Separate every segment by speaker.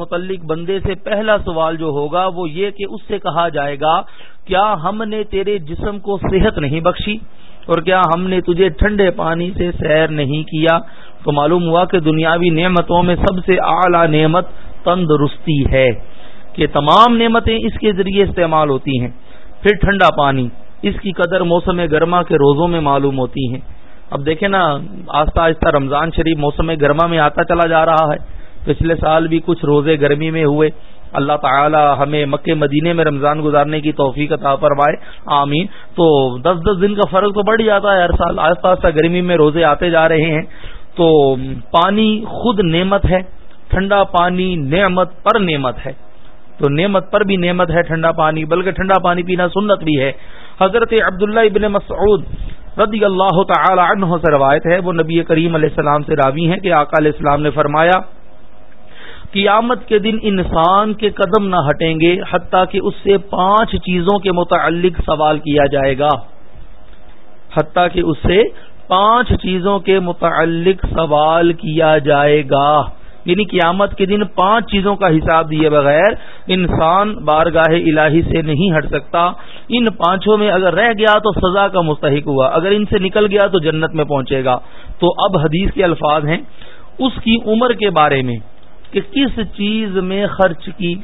Speaker 1: متعلق بندے سے پہلا سوال جو ہوگا وہ یہ کہ اس سے کہا جائے گا، کیا ہم نے تیرے جسم کو صحت نہیں بخشی؟ اور کیا ہم نے تجھے ٹھنڈے پانی سے سیر نہیں کیا؟ تو معلوم ہوا کہ دنیاوی نعمتوں میں سب سے اعلی نعمت تندرستی ہے کہ تمام نعمتیں اس کے ذریعے استعمال ہوتی ہیں۔ پھر ٹھنڈا پانی، اس کی قدر موسم گرما کے روزوں میں معلوم ہوتی ہیں۔ اب دیکھیں نا، آہستہ آہستہ رمضان شریف موسم گرما میں آتا چلا جا رہا ہے۔ پچھلے سال بھی کچھ روزے گرمی میں ہوئے۔ اللہ تعالی ہمیں مکہ مدینے میں رمضان گزارنے کی توفیق عطا فرمائے۔ آمین۔ تو دس دس دن کا فرق تو بڑھ جاتا ہے، ہر سال آہستہ آہستہ گرمی میں روزے آتے جا رہے ہیں۔ تو پانی خود نعمت ہے، ٹھنڈا پانی نعمت پر نعمت ہے۔ تو نعمت پر بھی نعمت ہے، ٹھنڈا پانی، بلکہ ٹھنڈا پانی پینا سنت بھی ہے۔ حضرت عبداللہ ابن مسعود رضی اللہ تعالی عنہ سے روایت ہے، وہ نبی کریم علیہ السلام سے راوی ہیں کہ آقا علیہ السلام نے فرمایا قیامت کے دن انسان کے قدم نہ ہٹیں گے، حتیٰ کہ اس سے پانچ چیزوں کے متعلق سوال کیا جائے گا۔ حتیٰ کہ اس سے پانچ چیزوں کے متعلق سوال کیا جائے گا۔ یعنی قیامت کے دن پانچ چیزوں کا حساب دیے بغیر انسان بارگاہ الہی سے نہیں ہٹ سکتا۔ ان پانچوں میں اگر رہ گیا تو سزا کا مستحق ہوا، اگر ان سے نکل گیا تو جنت میں پہنچے گا۔ تو اب حدیث کے الفاظ ہیں۔ اس کی عمر کے بارے میں کہ کس چیز میں خرچ کی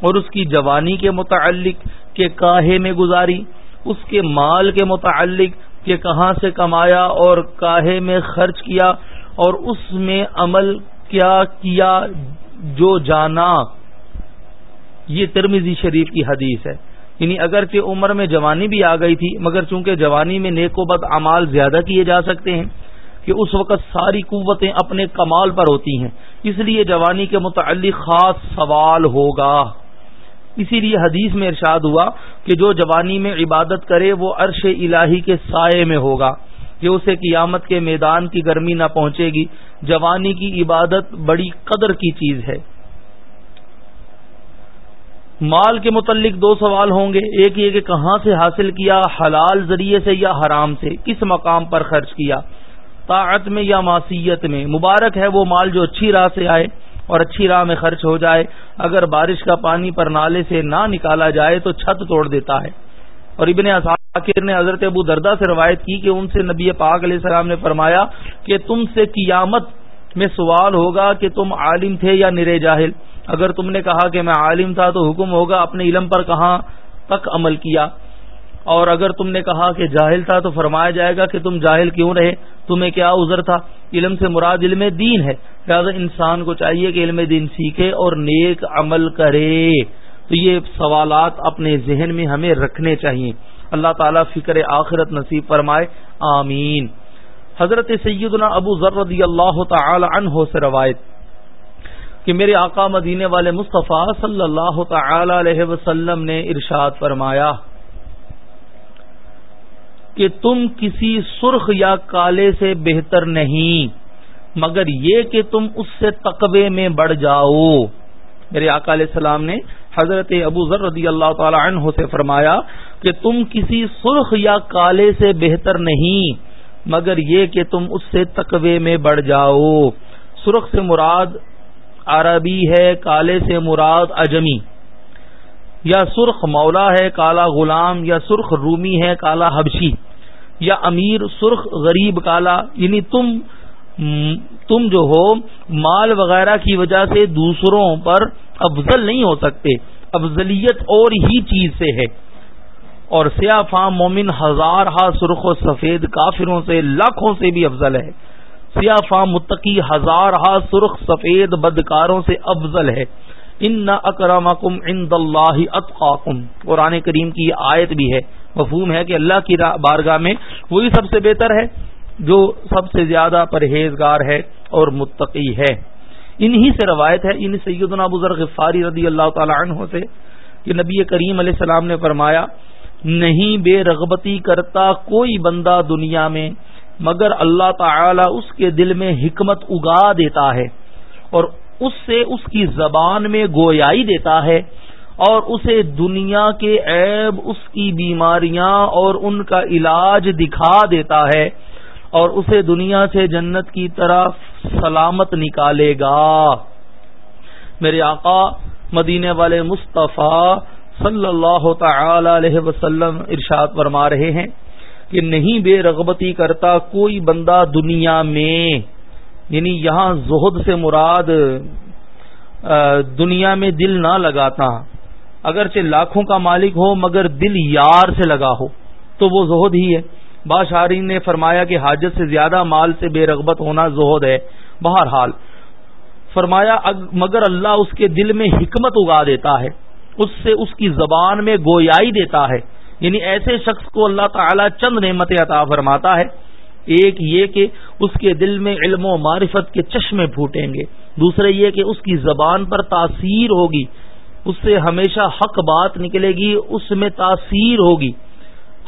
Speaker 1: اور اس کی جوانی کے متعلق کہ کاہے میں گزاری، اس کے مال کے متعلق کہ کہاں سے کمایا اور کاہے میں خرچ کیا اور اس میں عمل کیا کیا جو جانا۔ یہ ترمیزی شریف کی حدیث ہے۔ یعنی اگرچہ عمر میں جوانی بھی آ گئی تھی، مگر چونکہ جوانی میں نیک و بد امال زیادہ کیے جا سکتے ہیں کہ اس وقت ساری قوتیں اپنے کمال پر ہوتی ہیں۔ اس لیے جوانی کے متعلق خاص سوال ہوگا۔ اسی لیے حدیث میں ارشاد ہوا کہ جو جوانی میں عبادت کرے وہ عرش الہی کے سائے میں ہوگا، کہ اسے قیامت کے میدان کی گرمی نہ پہنچے گی۔ جوانی کی عبادت بڑی قدر کی چیز ہے۔ مال کے متعلق دو سوال ہوں گے۔ ایک یہ کہ کہاں سے حاصل کیا، حلال ذریعے سے یا حرام سے؟ کس مقام پر خرچ کیا؟ طاعت میں یا معصیت میں۔ مبارک ہے وہ مال جو اچھی راہ سے آئے اور اچھی راہ میں خرچ ہو جائے۔ اگر بارش کا پانی پر نالے سے نہ نکالا جائے تو چھت توڑ دیتا ہے۔ اور ابن اثاکر نے حضرت ابو دردا سے روایت کی کہ ان سے نبی پاک علیہ السلام نے فرمایا کہ تم سے قیامت میں سوال ہوگا کہ تم عالم تھے یا نرے جاہل۔ اگر تم نے کہا کہ میں عالم تھا تو حکم ہوگا اپنے علم پر کہاں تک عمل کیا۔ اور اگر تم نے کہا کہ جاہل تھا تو فرمایا جائے گا کہ تم جاہل کیوں رہے؟ تمہیں کیا عذر تھا؟ علم سے مراد علم دین ہے۔ لہٰذا انسان کو چاہیے کہ علم دین سیکھے اور نیک عمل کرے۔ تو یہ سوالات اپنے ذہن میں ہمیں رکھنے چاہیے۔ اللہ تعالیٰ فکر آخرت نصیب فرمائے۔ آمین۔ حضرت سیدنا ابو ذر رضی اللہ تعالی عنہ سے روایت کہ میرے آقا مدینے والے مصطفیٰ صلی اللہ تعالی علیہ وسلم نے ارشاد فرمایا کہ تم کسی سرخ یا کالے سے بہتر نہیں، مگر یہ کہ تم اس سے تقوی میں بڑھ جاؤ۔ میرے آقا علیہ السلام نے حضرت ابو ذر رضی اللہ تعالی عنہ سے فرمایا کہ تم کسی سرخ یا کالے سے بہتر نہیں، مگر یہ کہ تم اس سے تقوی میں بڑھ جاؤ۔ سرخ سے مراد عربی ہے، کالے سے مراد اجمی۔ یا سرخ مولا ہے، کالا غلام، یا سرخ رومی ہے، کالا حبشی۔ یا امیر سرخ غریب کالا یعنی تم تم جو ہو، مال وغیرہ کی وجہ سے دوسروں پر افضل نہیں ہو سکتے۔ افضلیت اور ہی چیز سے ہے۔ اور سیاہ فام مومن ہزار ہا سرخ و سفید کافروں سے، لاکھوں سے بھی افضل ہے۔ سیاہ فام متقی ہزار ہا سرخ سفید بدکاروں سے افضل ہے۔ ان نہ اکرام ان اللہ اطقاکم قرآن کریم کی آیت بھی ہے۔ مفہوم ہے کہ اللہ کی بارگاہ میں وہی سب سے بہتر ہے، جو سب سے زیادہ پرہیزگار ہے اور متقی ہے۔ انہی سے روایت ہے ان سیدنا ابو غفاری رضی اللہ تعالی عنہ سے، کہ نبی کریم علیہ السلام نے فرمایا، نہیں بے رغبتی کرتا کوئی بندہ دنیا میں، مگر اللہ تعالی اس کے دل میں حکمت اگا دیتا ہے اور اس سے اس کی زبان میں گویائی دیتا ہے۔ اور اسے دنیا کے عیب، اس کی بیماریاں اور ان کا علاج دکھا دیتا ہے اور اسے دنیا سے جنت کی طرف سلامت نکالے گا۔ میرے آقا، مدینے والے مصطفیٰ صلی اللہ تعالی علیہ وسلم ارشاد فرما رہے ہیں کہ نہیں بے رغبتی کرتا کوئی بندہ دنیا میں یعنی یہاں زہد سے مراد دنیا میں دل نہ لگاتا۔ اگرچہ لاکھوں کا مالک ہو مگر دل یار سے لگا ہو تو وہ زہد ہی ہے۔ باشارین نے فرمایا کہ حاجت سے زیادہ مال سے بے رغبت ہونا زہد ہے۔ بہرحال، فرمایا مگر اللہ اس کے دل میں حکمت اگا دیتا ہے۔ اس سے اس کی زبان میں گویائی دیتا ہے۔ یعنی ایسے شخص کو اللہ تعالی چند نعمت عطا فرماتا ہے۔ ایک یہ کہ اس کے دل میں علم و معرفت کے چشمے پھوٹیں گے۔ دوسرے یہ کہ اس کی زبان پر تاثیر ہوگی۔ اس سے ہمیشہ حق بات نکلے گی، اس میں تاثیر ہوگی۔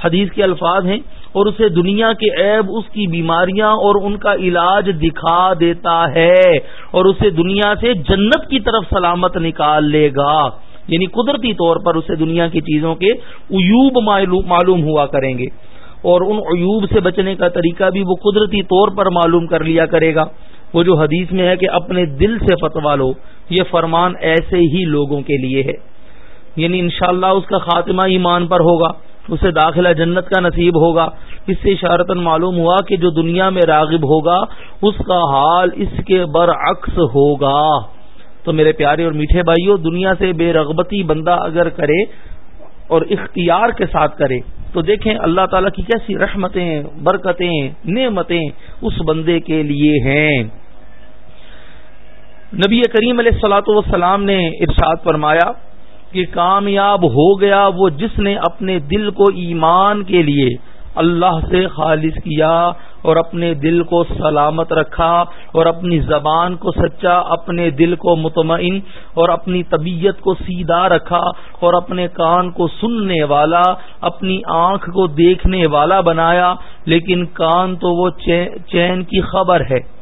Speaker 1: حدیث کے الفاظ ہیں، اور اسے دنیا کے عیب، اس کی بیماریاں اور ان کا علاج دکھا دیتا ہے، اور اسے دنیا سے جنت کی طرف سلامت نکال لے گا۔ یعنی قدرتی طور پر اسے دنیا کی چیزوں کے عیوب معلوم ہوا کریں گے۔ اور ان عیوب سے بچنے کا طریقہ بھی وہ قدرتی طور پر معلوم کر لیا کرے گا۔ وہ جو حدیث میں ہے کہ اپنے دل سے فتوا لو، یہ فرمان ایسے ہی لوگوں کے لیے ہے۔ یعنی انشاءاللہ اس کا خاتمہ ایمان پر ہوگا، اسے داخلہ جنت کا نصیب ہوگا۔ اس سے اشارتن معلوم ہوا کہ جو دنیا میں راغب ہوگا، اس کا حال اس کے برعکس ہوگا۔ تو میرے پیارے اور میٹھے بھائیوں دنیا سے بے رغبتی بندہ اگر کرے اور اختیار کے ساتھ کرے، تو دیکھیں اللہ تعالیٰ کی کیسی رحمتیں، برکتیں، نعمتیں اس بندے کے لیے ہیں۔ نبی کریم علیہ السلاۃ والسلام نے ارشاد فرمایا کہ کامیاب ہو گیا وہ جس نے اپنے دل کو ایمان کے لیے اللہ سے خالص کیا اور اپنے دل کو سلامت رکھا اور اپنی زبان کو سچا، اپنے دل کو مطمئن اور اپنی طبیعت کو سیدھا رکھا اور اپنے کان کو سننے والا، اپنی آنکھ کو دیکھنے والا بنایا، لیکن کان تو وہ چین کی خبر ہے۔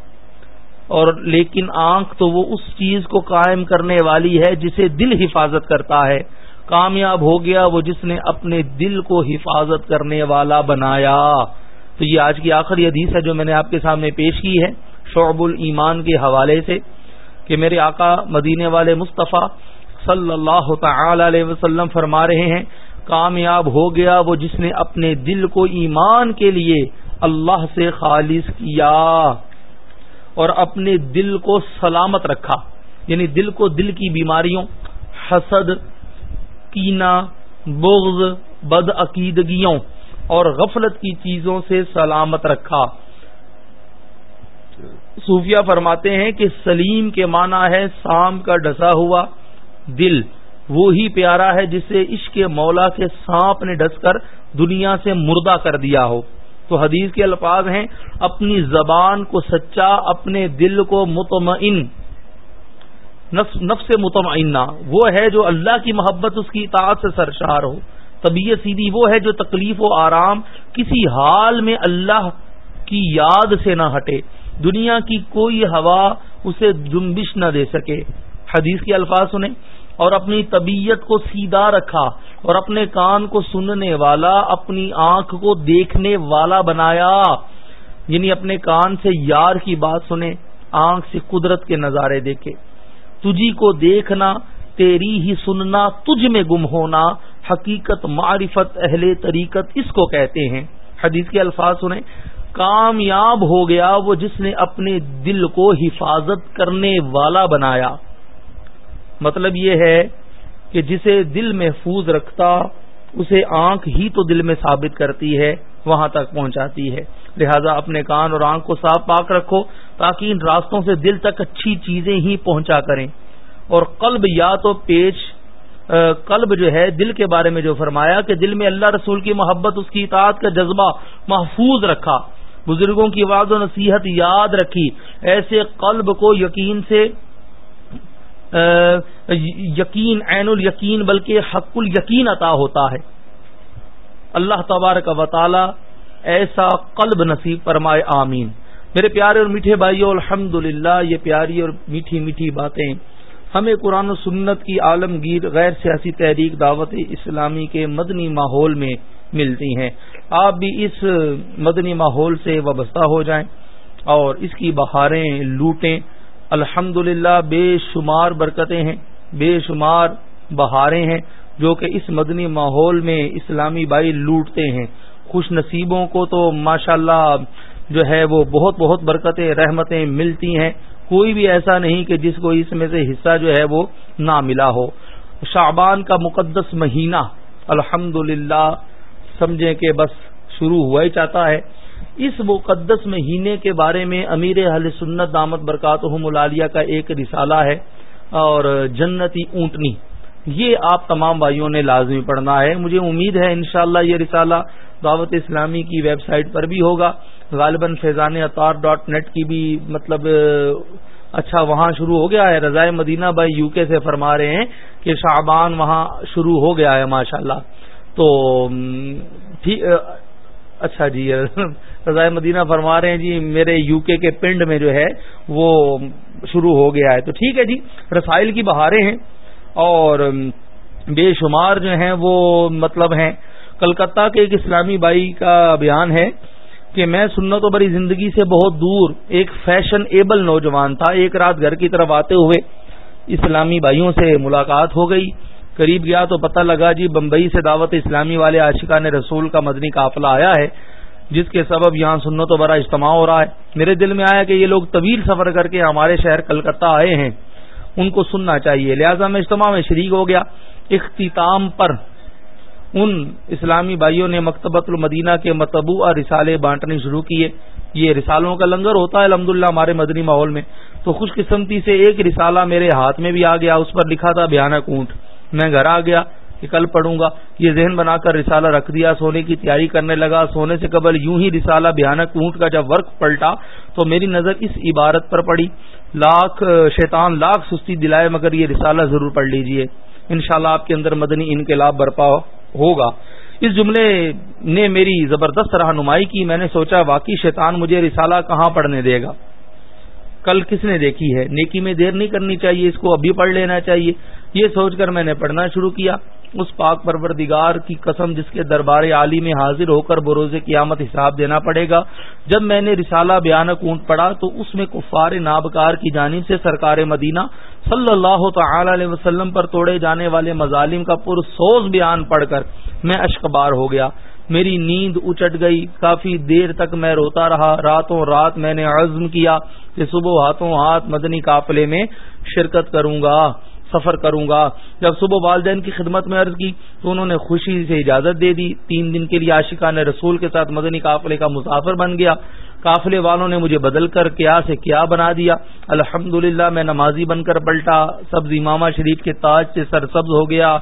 Speaker 1: اور لیکن آنکھ تو وہ اس چیز کو قائم کرنے والی ہے جسے دل حفاظت کرتا ہے۔ کامیاب ہو گیا وہ جس نے اپنے دل کو حفاظت کرنے والا بنایا۔ تو یہ آج کی آخری حدیث ہے جو میں نے آپ کے سامنے پیش کی ہے شعب الایمان کے حوالے سے کہ میرے آقا مدینے والے مصطفیٰ صلی اللہ تعالی علیہ وسلم فرما رہے ہیں، کامیاب ہو گیا وہ جس نے اپنے دل کو ایمان کے لیے اللہ سے خالص کیا۔ اور اپنے دل کو سلامت رکھا یعنی دل کو دل کی بیماریوں، حسد کینا بغض بد عقیدگیوں اور غفلت کی چیزوں سے سلامت رکھا۔ صوفیہ فرماتے ہیں کہ سلیم کے معنی ہے سام کا ڈسا ہوا دل۔ وہی پیارا ہے جسے عشق مولا کے سانپ نے ڈس کر دنیا سے مردہ کر دیا ہو۔ تو حدیث کے الفاظ ہیں، اپنی زبان کو سچا، اپنے دل کو مطمئن، نفس مطمئنہ، وہ ہے جو اللہ کی محبت، اس کی اطاعت سے سرشار ہو۔ طبیعت سیدھی وہ ہے جو تکلیف و آرام کسی حال میں اللہ کی یاد سے نہ ہٹے۔ دنیا کی کوئی ہوا اسے جنبش نہ دے سکے۔ حدیث کے الفاظ سنیں۔ اور اپنی طبیعت کو سیدھا رکھا اور اپنے کان کو سننے والا، اپنی آنکھ کو دیکھنے والا بنایا۔ یعنی اپنے کان سے یار کی بات سنے، آنکھ سے قدرت کے نظارے دیکھے۔ تجھی کو دیکھنا، تیری ہی سننا، تجھ میں گم ہونا۔ حقیقت، معرفت، اہل طریقت اس کو کہتے ہیں۔ حدیث کے الفاظ سنیں۔ کامیاب ہو گیا وہ جس نے اپنے دل کو حفاظت کرنے والا بنایا۔ مطلب یہ ہے کہ جسے دل محفوظ رکھتا، اسے آنکھ ہی تو دل میں ثابت کرتی ہے، وہاں تک پہنچاتی ہے۔ لہذا اپنے کان اور آنکھ کو صاف پاک رکھو، تاکہ ان راستوں سے دل تک اچھی چیزیں ہی پہنچا کریں۔ اور قلب یا تو پیش قلب جو ہے، دل کے بارے میں جو فرمایا کہ دل میں اللہ رسول کی محبت، اس کی اطاعت کا جذبہ محفوظ رکھا۔ بزرگوں کی واد و نصیحت یاد رکھی۔ ایسے قلب کو یقین سے یقین، عین الیقین، بلکہ حق الیقین عطا ہوتا ہے۔ اللہ تبارک و تعالی ایسا قلب نصیب فرمائے، آمین۔ میرے پیارے اور میٹھے بھائیوں الحمد یہ پیاری اور میٹھی میٹھی باتیں ہمیں قرآن و سنت کی عالمگیر، غیر سیاسی تحریک دعوت اسلامی کے مدنی ماحول میں ملتی ہیں۔ آپ بھی اس مدنی ماحول سے وابستہ ہو جائیں اور اس کی بہاریں لوٹیں۔ الحمد بے شمار برکتیں ہیں، بے شمار بہاریں ہیں، جو کہ اس مدنی ماحول میں اسلامی بھائی لوٹتے ہیں۔ خوش نصیبوں کو تو ماشاء اللہ جو ہے وہ بہت بہت برکتیں، رحمتیں ملتی ہیں۔ کوئی بھی ایسا نہیں کہ جس کو اس میں سے حصہ جو ہے وہ نہ ملا ہو۔ شعبان کا مقدس مہینہ الحمد سمجھیں کہ بس شروع ہوا ہی چاہتا ہے۔ اس مقدس مہینے کے بارے میں امیر اہل سنت دامت برکات ملالیہ کا ایک رسالہ ہے اور جنتی اونٹنی۔ یہ آپ تمام بھائیوں نے لازمی پڑھنا ہے۔ مجھے امید ہے انشاءاللہ یہ رسالہ دعوت اسلامی کی ویب سائٹ پر بھی ہوگا۔ غالباً فیضان اطار ڈاٹ نیٹ کی بھی مطلب اچھا وہاں شروع ہو گیا ہے۔ رضائے مدینہ بھائی یو کے سے فرما رہے ہیں کہ شعبان وہاں شروع ہو گیا ہے، ماشاءاللہ۔ تو اچھا جی رضائے مدینہ فرما رہے ہیں جی میرے یو کے کے پنڈ میں جو ہے وہ شروع ہو گیا ہے۔ تو ٹھیک ہے جی رسائل کی بہاریں ہیں اور بے شمار جو ہیں وہ مطلب ہیں۔ کلکتہ کے ایک اسلامی بائی کا بیان ہے کہ میں سنت و بری زندگی سے بہت دور ایک فیشن ایبل نوجوان تھا، ایک رات گھر کی طرف آتے ہوئے اسلامی بھائیوں سے ملاقات ہو گئی۔ قریب گیا تو پتہ لگا جی بمبئی سے دعوت اسلامی والے عاشقہ نے رسول کا مدنی قافلہ آیا ہے، جس کے سبب یہاں سنت و برا اجتماع ہو رہا ہے۔ میرے دل میں آیا کہ یہ لوگ طویل سفر کر کے ہمارے شہر کلکتہ آئے ہیں۔ ان کو سننا چاہیے۔ لہذا میں اجتماع میں شریک ہو گیا۔ اختتام پر ان اسلامی بھائیوں نے مکتبۃ المدینہ کے متبو اور رسالے بانٹنے شروع کیے۔ یہ رسالوں کا لنگر ہوتا ہے الحمد ہمارے مدنی ماحول میں۔ تو خوش قسمتی سے ایک رسالہ میرے ہاتھ میں بھی آ گیا، اس پر لکھا تھا بھیانک اونٹ۔ میں گھر آ گیا کہ کل پڑھوں گا۔ یہ ذہن بنا کر رسالہ رکھ دیا، سونے کی تیاری کرنے لگا۔ سونے سے قبل یوں ہی رسالہ بھیانک اونٹ کا جب ورک پلٹا تو میری نظر اس عبارت پر پڑی۔ لاکھ شیطان، لاکھ سستی دلائے، مگر یہ رسالہ ضرور پڑھ لیجیے۔ انشاءاللہ آپ کے اندر مدنی انقلاب برپا ہوگا۔ اس جملے نے میری زبردست رہنمائی کی۔ میں نے سوچا، واقعی شیطان مجھے رسالہ کہاں پڑھنے دے گا؟ کل کس نے دیکھی ہے؟ نیکی میں دیر نہیں کرنی چاہیے، اس کو ابھی پڑھ لینا چاہیے۔ یہ سوچ کر میں نے پڑھنا شروع کیا۔ اس پاک پروردگار کی قسم جس کے دربار عالی میں حاضر ہو کر بروز قیامت حساب دینا پڑے گا۔ جب میں نے رسالہ بیان اونٹ پڑھا تو اس میں کفار نابکار کی جانب سے سرکار مدینہ صلی اللہ تعالی علیہ وسلم پر توڑے جانے والے مظالم کا پرسوز بیان پڑھ کر میں اشکبار ہو گیا۔ میری نیند اچٹ گئی۔ کافی دیر تک میں روتا رہا۔ راتوں رات میں نے عزم کیا کہ صبح ہاتھوں ہاتھ مدنی قافلے میں شرکت کروں گا۔ سفر کروں گا۔ جب صبح والدین کی خدمت میں عرض کی تو انہوں نے خوشی سے اجازت دے دی۔ تین دن کے لیے عاشقہ نے رسول کے ساتھ مدنی قافلے کا مسافر بن گیا۔ قافلے والوں نے مجھے بدل کر کیا سے کیا بنا دیا۔ الحمد میں نمازی بن کر پلٹا۔ سبز امامہ شریف کے تاج سے سر سبز ہو گیا۔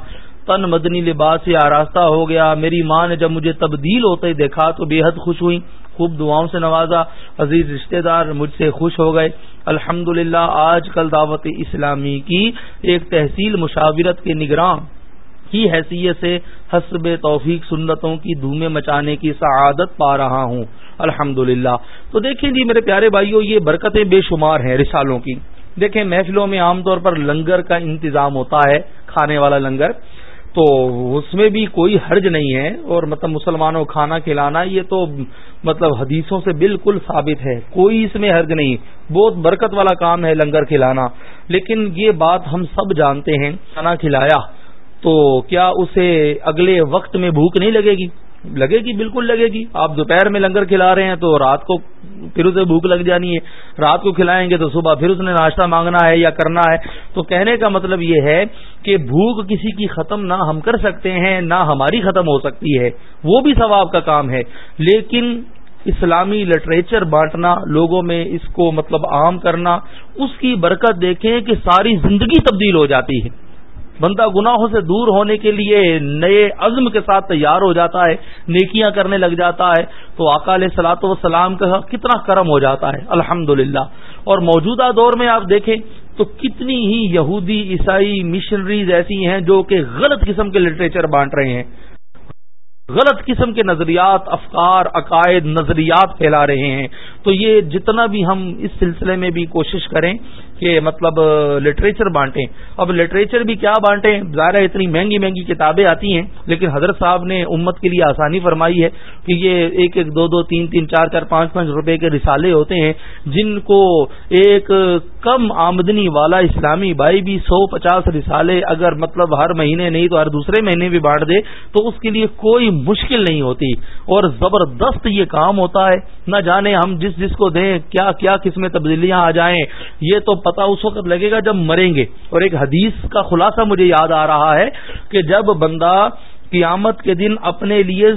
Speaker 1: تن مدنی لباس سے آراستہ ہو گیا۔ میری ماں نے جب مجھے تبدیل ہوتے دیکھا تو بے حد خوش ہوئی خوب دعاؤں سے نوازا۔ عزیز رشتہ دار مجھ سے خوش ہو گئے۔ الحمد آج کل دعوت اسلامی کی ایک تحصیل مشاورت کے نگران کی حیثیت سے حسب توفیق سنتوں کی دھومیں مچانے کی سعادت پا رہا ہوں۔ الحمد تو دیکھیں جی میرے پیارے بھائیوں یہ برکتیں بے شمار ہیں رسالوں کی۔ دیکھیں، محفلوں میں عام طور پر لنگر کا انتظام ہوتا ہے، کھانے والا لنگر۔ تو اس میں بھی کوئی حرج نہیں ہے اور مطلب مسلمانوں کو کھانا کھلانا یہ تو مطلب حدیثوں سے بالکل ثابت ہے، کوئی اس میں حرج نہیں۔ بہت برکت والا کام ہے لنگر کھلانا۔ لیکن یہ بات ہم سب جانتے ہیں، کھانا کھلایا تو کیا اسے اگلے وقت میں بھوک نہیں لگے گی؟ لگے گی، بالکل لگے گی۔ آپ دوپہر میں لنگر کھلا رہے ہیں تو رات کو پھر اسے بھوک لگ جانی ہے۔ رات کو کھلائیں گے تو صبح پھر اس نے ناشتہ مانگنا ہے یا کرنا ہے۔ تو کہنے کا مطلب یہ ہے کہ بھوک کسی کی ختم نہ ہم کر سکتے ہیں، نہ ہماری ختم ہو سکتی ہے۔ وہ بھی ثواب کا کام ہے۔ لیکن اسلامی لٹریچر بانٹنا، لوگوں میں اس کو مطلب عام کرنا، اس کی برکت دیکھیں کہ ساری زندگی تبدیل ہو جاتی ہے۔ بندہ گناہوں سے دور ہونے کے لیے نئے عزم کے ساتھ تیار ہو جاتا ہے، نیکیاں کرنے لگ جاتا ہے، تو اکال سلاط وسلام کا کتنا کرم ہو جاتا ہے الحمد اور موجودہ دور میں آپ دیکھیں تو کتنی ہی یہودی، عیسائی مشنریز ایسی ہیں جو کہ غلط قسم کے لٹریچر بانٹ رہے ہیں۔ غلط قسم کے نظریات، افکار، عقائد، نظریات پھیلا رہے ہیں۔ تو یہ جتنا بھی ہم اس سلسلے میں بھی کوشش کریں کہ مطلب لٹریچر بانٹیں۔ اب لٹریچر بھی کیا بانٹیں؟ ظاہر اتنی مہنگی مہنگی کتابیں آتی ہیں، لیکن حضرت صاحب نے امت کے لیے آسانی فرمائی ہے کہ یہ ایک ایک، دو دو، تین تین، چار چار، پانچ پانچ روپے کے رسالے ہوتے ہیں، جن کو ایک کم آمدنی والا اسلامی بھائی بھی سو پچاس رسالے اگر مطلب ہر مہینے نہیں تو ہر دوسرے مہینے بھی بانٹ دے، تو اس کے لیے کوئی مشکل نہیں ہوتی۔ اور زبردست یہ کام ہوتا ہے، نہ جانے ہم جس جس کو دیں، کیا کیا کس میں تبدیلیاں آ جائیں۔ یہ تو پتا اس وقت لگے گا جب مریں گے۔ اور ایک حدیث کا خلاصہ مجھے یاد آ رہا ہے کہ جب بندہ قیامت کے دن اپنے لیے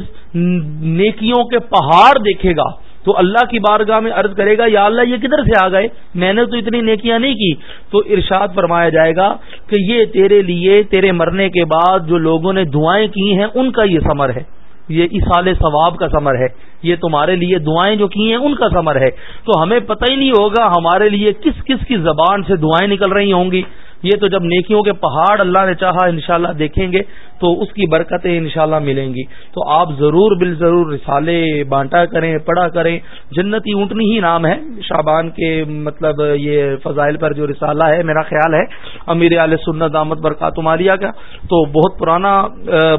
Speaker 1: نیکیوں کے پہاڑ دیکھے گا، تو اللہ کی بارگاہ میں عرض کرے گا، یا اللہ یہ کدھر سے آ گئے؟ میں نے تو اتنی نیکیاں نہیں کی۔ تو ارشاد فرمایا جائے گا کہ یہ تیرے لیے، تیرے مرنے کے بعد جو لوگوں نے دعائیں کی ہیں، ان کا یہ سمر ہے۔ یہ اصال ثواب کا سمر ہے۔ یہ تمہارے لیے دعائیں جو کی ہیں، ان کا سمر ہے۔ تو ہمیں پتہ ہی نہیں ہوگا ہمارے لیے کس کس کی زبان سے دعائیں نکل رہی ہوں گی۔ یہ تو جب نیکیوں کے پہاڑ اللہ نے چاہا انشاءاللہ دیکھیں گے، تو اس کی برکتیں انشاءاللہ ملیں گی۔ تو آپ ضرور بال ضرور رسالے بانٹا کریں، پڑھا کریں۔ جنتی اونٹنی ہی نام ہے۔ شابان کے مطلب یہ فضائل پر جو رسالہ ہے، میرا خیال ہے، امیر علیہ سنت دامت برکات مالیہ کا۔ تو بہت پرانا،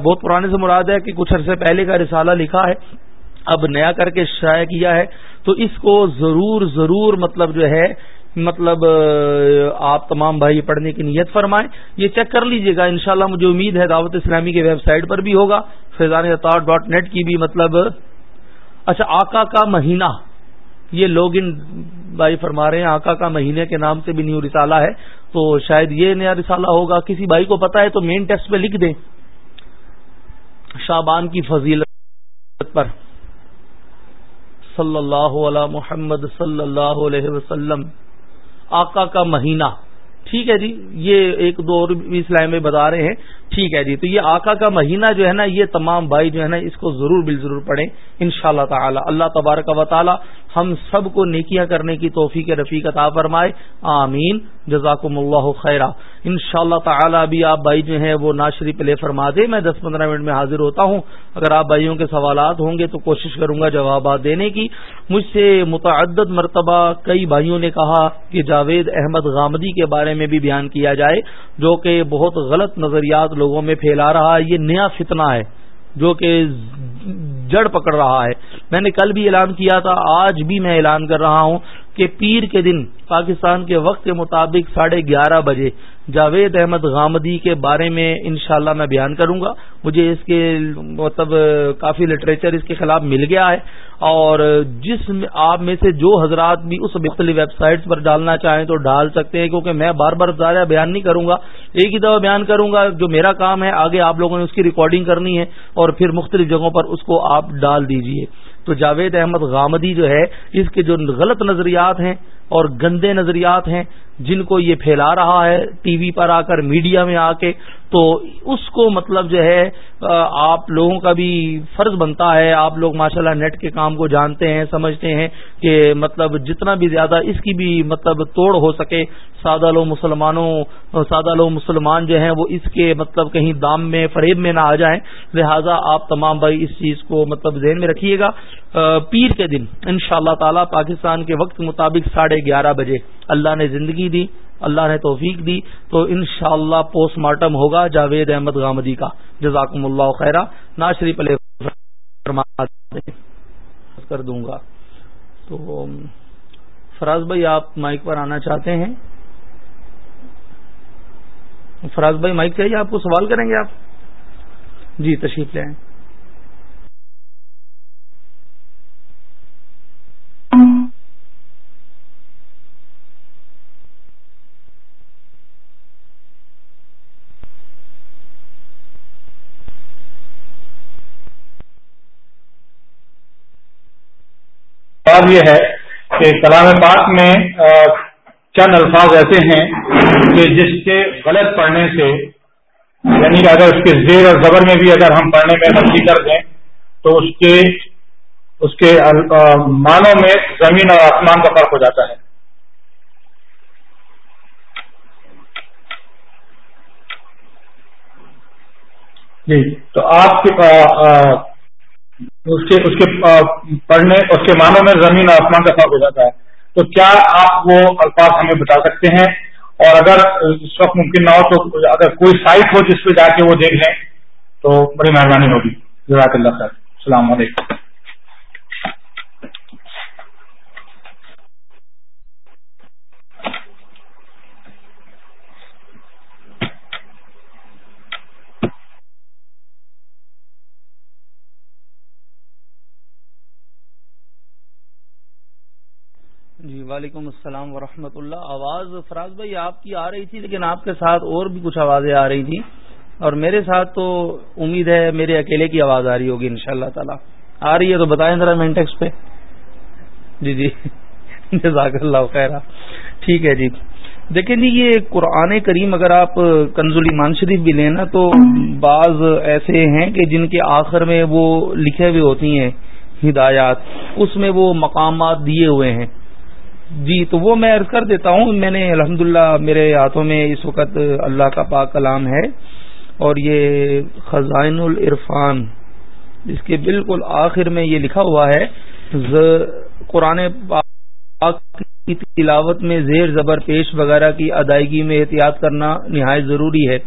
Speaker 1: بہت پرانے سے مراد ہے کہ کچھ عرصے پہلے کا رسالہ لکھا ہے۔ اب نیا کر کے شائع کیا ہے۔ تو اس کو ضرور ضرور مطلب جو ہے مطلب آپ تمام بھائی پڑھنے کی نیت فرمائیں۔ یہ چیک کر لیجیے گا، انشاءاللہ مجھے امید ہے دعوت اسلامی کی ویب سائٹ پر بھی ہوگا۔ فیضان اطار ڈاٹ نیٹ کی بھی مطلب اچھا آقا کا مہینہ۔ یہ لوگ ان بھائی فرما رہے ہیں، آقا کا مہینے کے نام سے بھی نیو رسالہ ہے۔ تو شاید یہ نیا رسالہ ہوگا۔ کسی بھائی کو پتا ہے تو مین ٹیکسٹ پہ لکھ دیں۔ شابان کی فضیلت پر۔ صلی اللہ علیہ محمد صلی اللہ علیہ وسلم۔ آقا کا مہینہ۔ ٹھیک ہے جی یہ ایک دو اور اسلام میں بتا رہے ہیں۔ ٹھیک ہے جی تو یہ آقا کا مہینہ جو ہے نا، یہ تمام بھائی جو ہے نا، اس کو ضرور بال ضرور پڑھیں ان شاء اللہ تعالی۔ اللہ تبارک و تعالی ہم سب کو نیکیاں کرنے کی توفیق رفیق عطا فرمائے۔ آمین۔ جزاکم اللہ خیرہ ان شاء اللہ تعالی ابھی آپ بھائی جو ہیں وہ ناشری پلے فرما دے، میں دس پندرہ منٹ میں حاضر ہوتا ہوں۔ اگر آپ بھائیوں کے سوالات ہوں گے تو کوشش کروں گا جوابات دینے کی۔ مجھ سے متعدد مرتبہ کئی بھائیوں نے کہا کہ جاوید احمد غامدی کے بارے میں بھی بیان کیا جائے، جو کہ بہت غلط نظریات لوگوں میں پھیلا رہا ہے۔ یہ نیا فتنہ ہے، جو کہ جڑ پکڑ رہا ہے۔ میں نے کل بھی اعلان کیا تھا، آج بھی میں اعلان کر رہا ہوں۔ کہ پیر کے دن پاکستان کے وقت کے مطابق ساڑھے گیارہ بجے جاوید احمد غامدی کے بارے میں انشاءاللہ میں بیان کروں گا۔ مجھے اس کے مطلب کافی لٹریچر اس کے خلاف مل گیا ہے اور جس آپ میں سے جو حضرات بھی اس مختلف ویب سائٹس پر ڈالنا چاہیں تو ڈال سکتے ہیں کیونکہ میں بار بار زیادہ بیان نہیں کروں گا۔ ایک ہی دفعہ بیان کروں گا جو میرا کام ہے، آگے آپ لوگوں نے اس کی ریکارڈنگ کرنی ہے اور پھر مختلف جگہوں پر اس کو آپ ڈال دیجیے۔ تو جاوید احمد غامدی جو ہے اس کے جو غلط نظریات ہیں اور گندے نظریات ہیں جن کو یہ پھیلا رہا ہے ٹی وی پر آ کر، میڈیا میں آ کے، تو اس کو مطلب جو ہے آپ لوگوں کا بھی فرض بنتا ہے۔ آپ لوگ ماشاءاللہ نیٹ کے کام کو جانتے ہیں، سمجھتے ہیں کہ مطلب جتنا بھی زیادہ اس کی بھی مطلب توڑ ہو سکے، سادہ لوگ مسلمانوں، سادہ لوگ مسلمان جو ہیں، وہ اس کے مطلب کہیں دام میں، فریب میں نہ آ جائیں۔ لہٰذا آپ تمام بھائی اس چیز کو مطلب ذہن میں رکھیے گا۔ پیر کے دن ان شاء اللہ تعالی، پاکستان کے وقت کے مطابق ساڑھے گیارہ بجے۔ اللہ نے زندگی دی، اللہ نے توفیق دی، تو ان شاء اللہ پوسٹ مارٹم ہوگا جاوید احمد غامدی کا۔ جزاکم اللہ خیرہ۔ نا شریف کر دوں گا۔ تو، فراز بھائی، آپ مائک پر آنا چاہتے ہیں؟ فراز بھائی، مائک چاہیے آپ کو؟ سوال کریں گے آپ؟ جی تشریف لیں
Speaker 2: سوال یہ ہے کہ کلام پاک میں چند الفاظ ایسے ہیں کہ جس کے غلط پڑھنے سے یعنی کہ اگر اس کے زیر اور زبر میں بھی اگر ہم پڑھنے میں غلطی کر دیں، تو اس کے اس کے معنوں میں زمین اور آسمان کا فرق ہو جاتا ہے۔ جی تو آپ اس کے اس کے پڑھنے اس کے معنوں میں زمین اور آسمان کا فرق ہو جاتا ہے۔ تو کیا آپ وہ الفاظ ہمیں بتا سکتے ہیں؟ اور اگر اس وقت ممکن نہ ہو تو اگر کوئی سائٹ ہو جس پہ جا کے وہ دیکھ لیں تو بڑی مہربانی ہوگی۔ جزاک اللہ خیر۔ السلام علیکم
Speaker 1: جی وعلیکم السلام ورحمۃ اللہ۔ آواز فراز بھائی، آپ کی آ رہی تھی، لیکن آپ کے ساتھ اور بھی کچھ آوازیں آ رہی تھیں۔ اور میرے ساتھ تو امید ہے میرے اکیلے کی آواز آ رہی ہوگی ان شاء اللہ تعالی۔ آ رہی ہے تو بتائیں ذرا مینٹیکس پہ۔ جی جی۔ جزاک اللہ خیر ٹھیک ہے جی۔ دیکھیں جی یہ قرآن کریم اگر آپ کنزول ایمان شریف بھی لیں نا، تو بعض ایسے ہیں کہ جن کے آخر میں وہ لکھے ہوئے ہوتی ہیں، ہدایات۔ اس میں وہ مقامات دیے ہوئے ہیں۔ جی تو وہ میں عرض کر دیتا ہوں، میں نے الحمد میرے ہاتھوں میں اس وقت اللہ کا پاک کلام ہے اور یہ خزائن العرفان، اس کے بالکل آخر میں یہ لکھا ہوا ہے قرآن پاک کی تلاوت میں زیر زبر پیش وغیرہ کی ادائیگی میں احتیاط کرنا نہایت ضروری ہے۔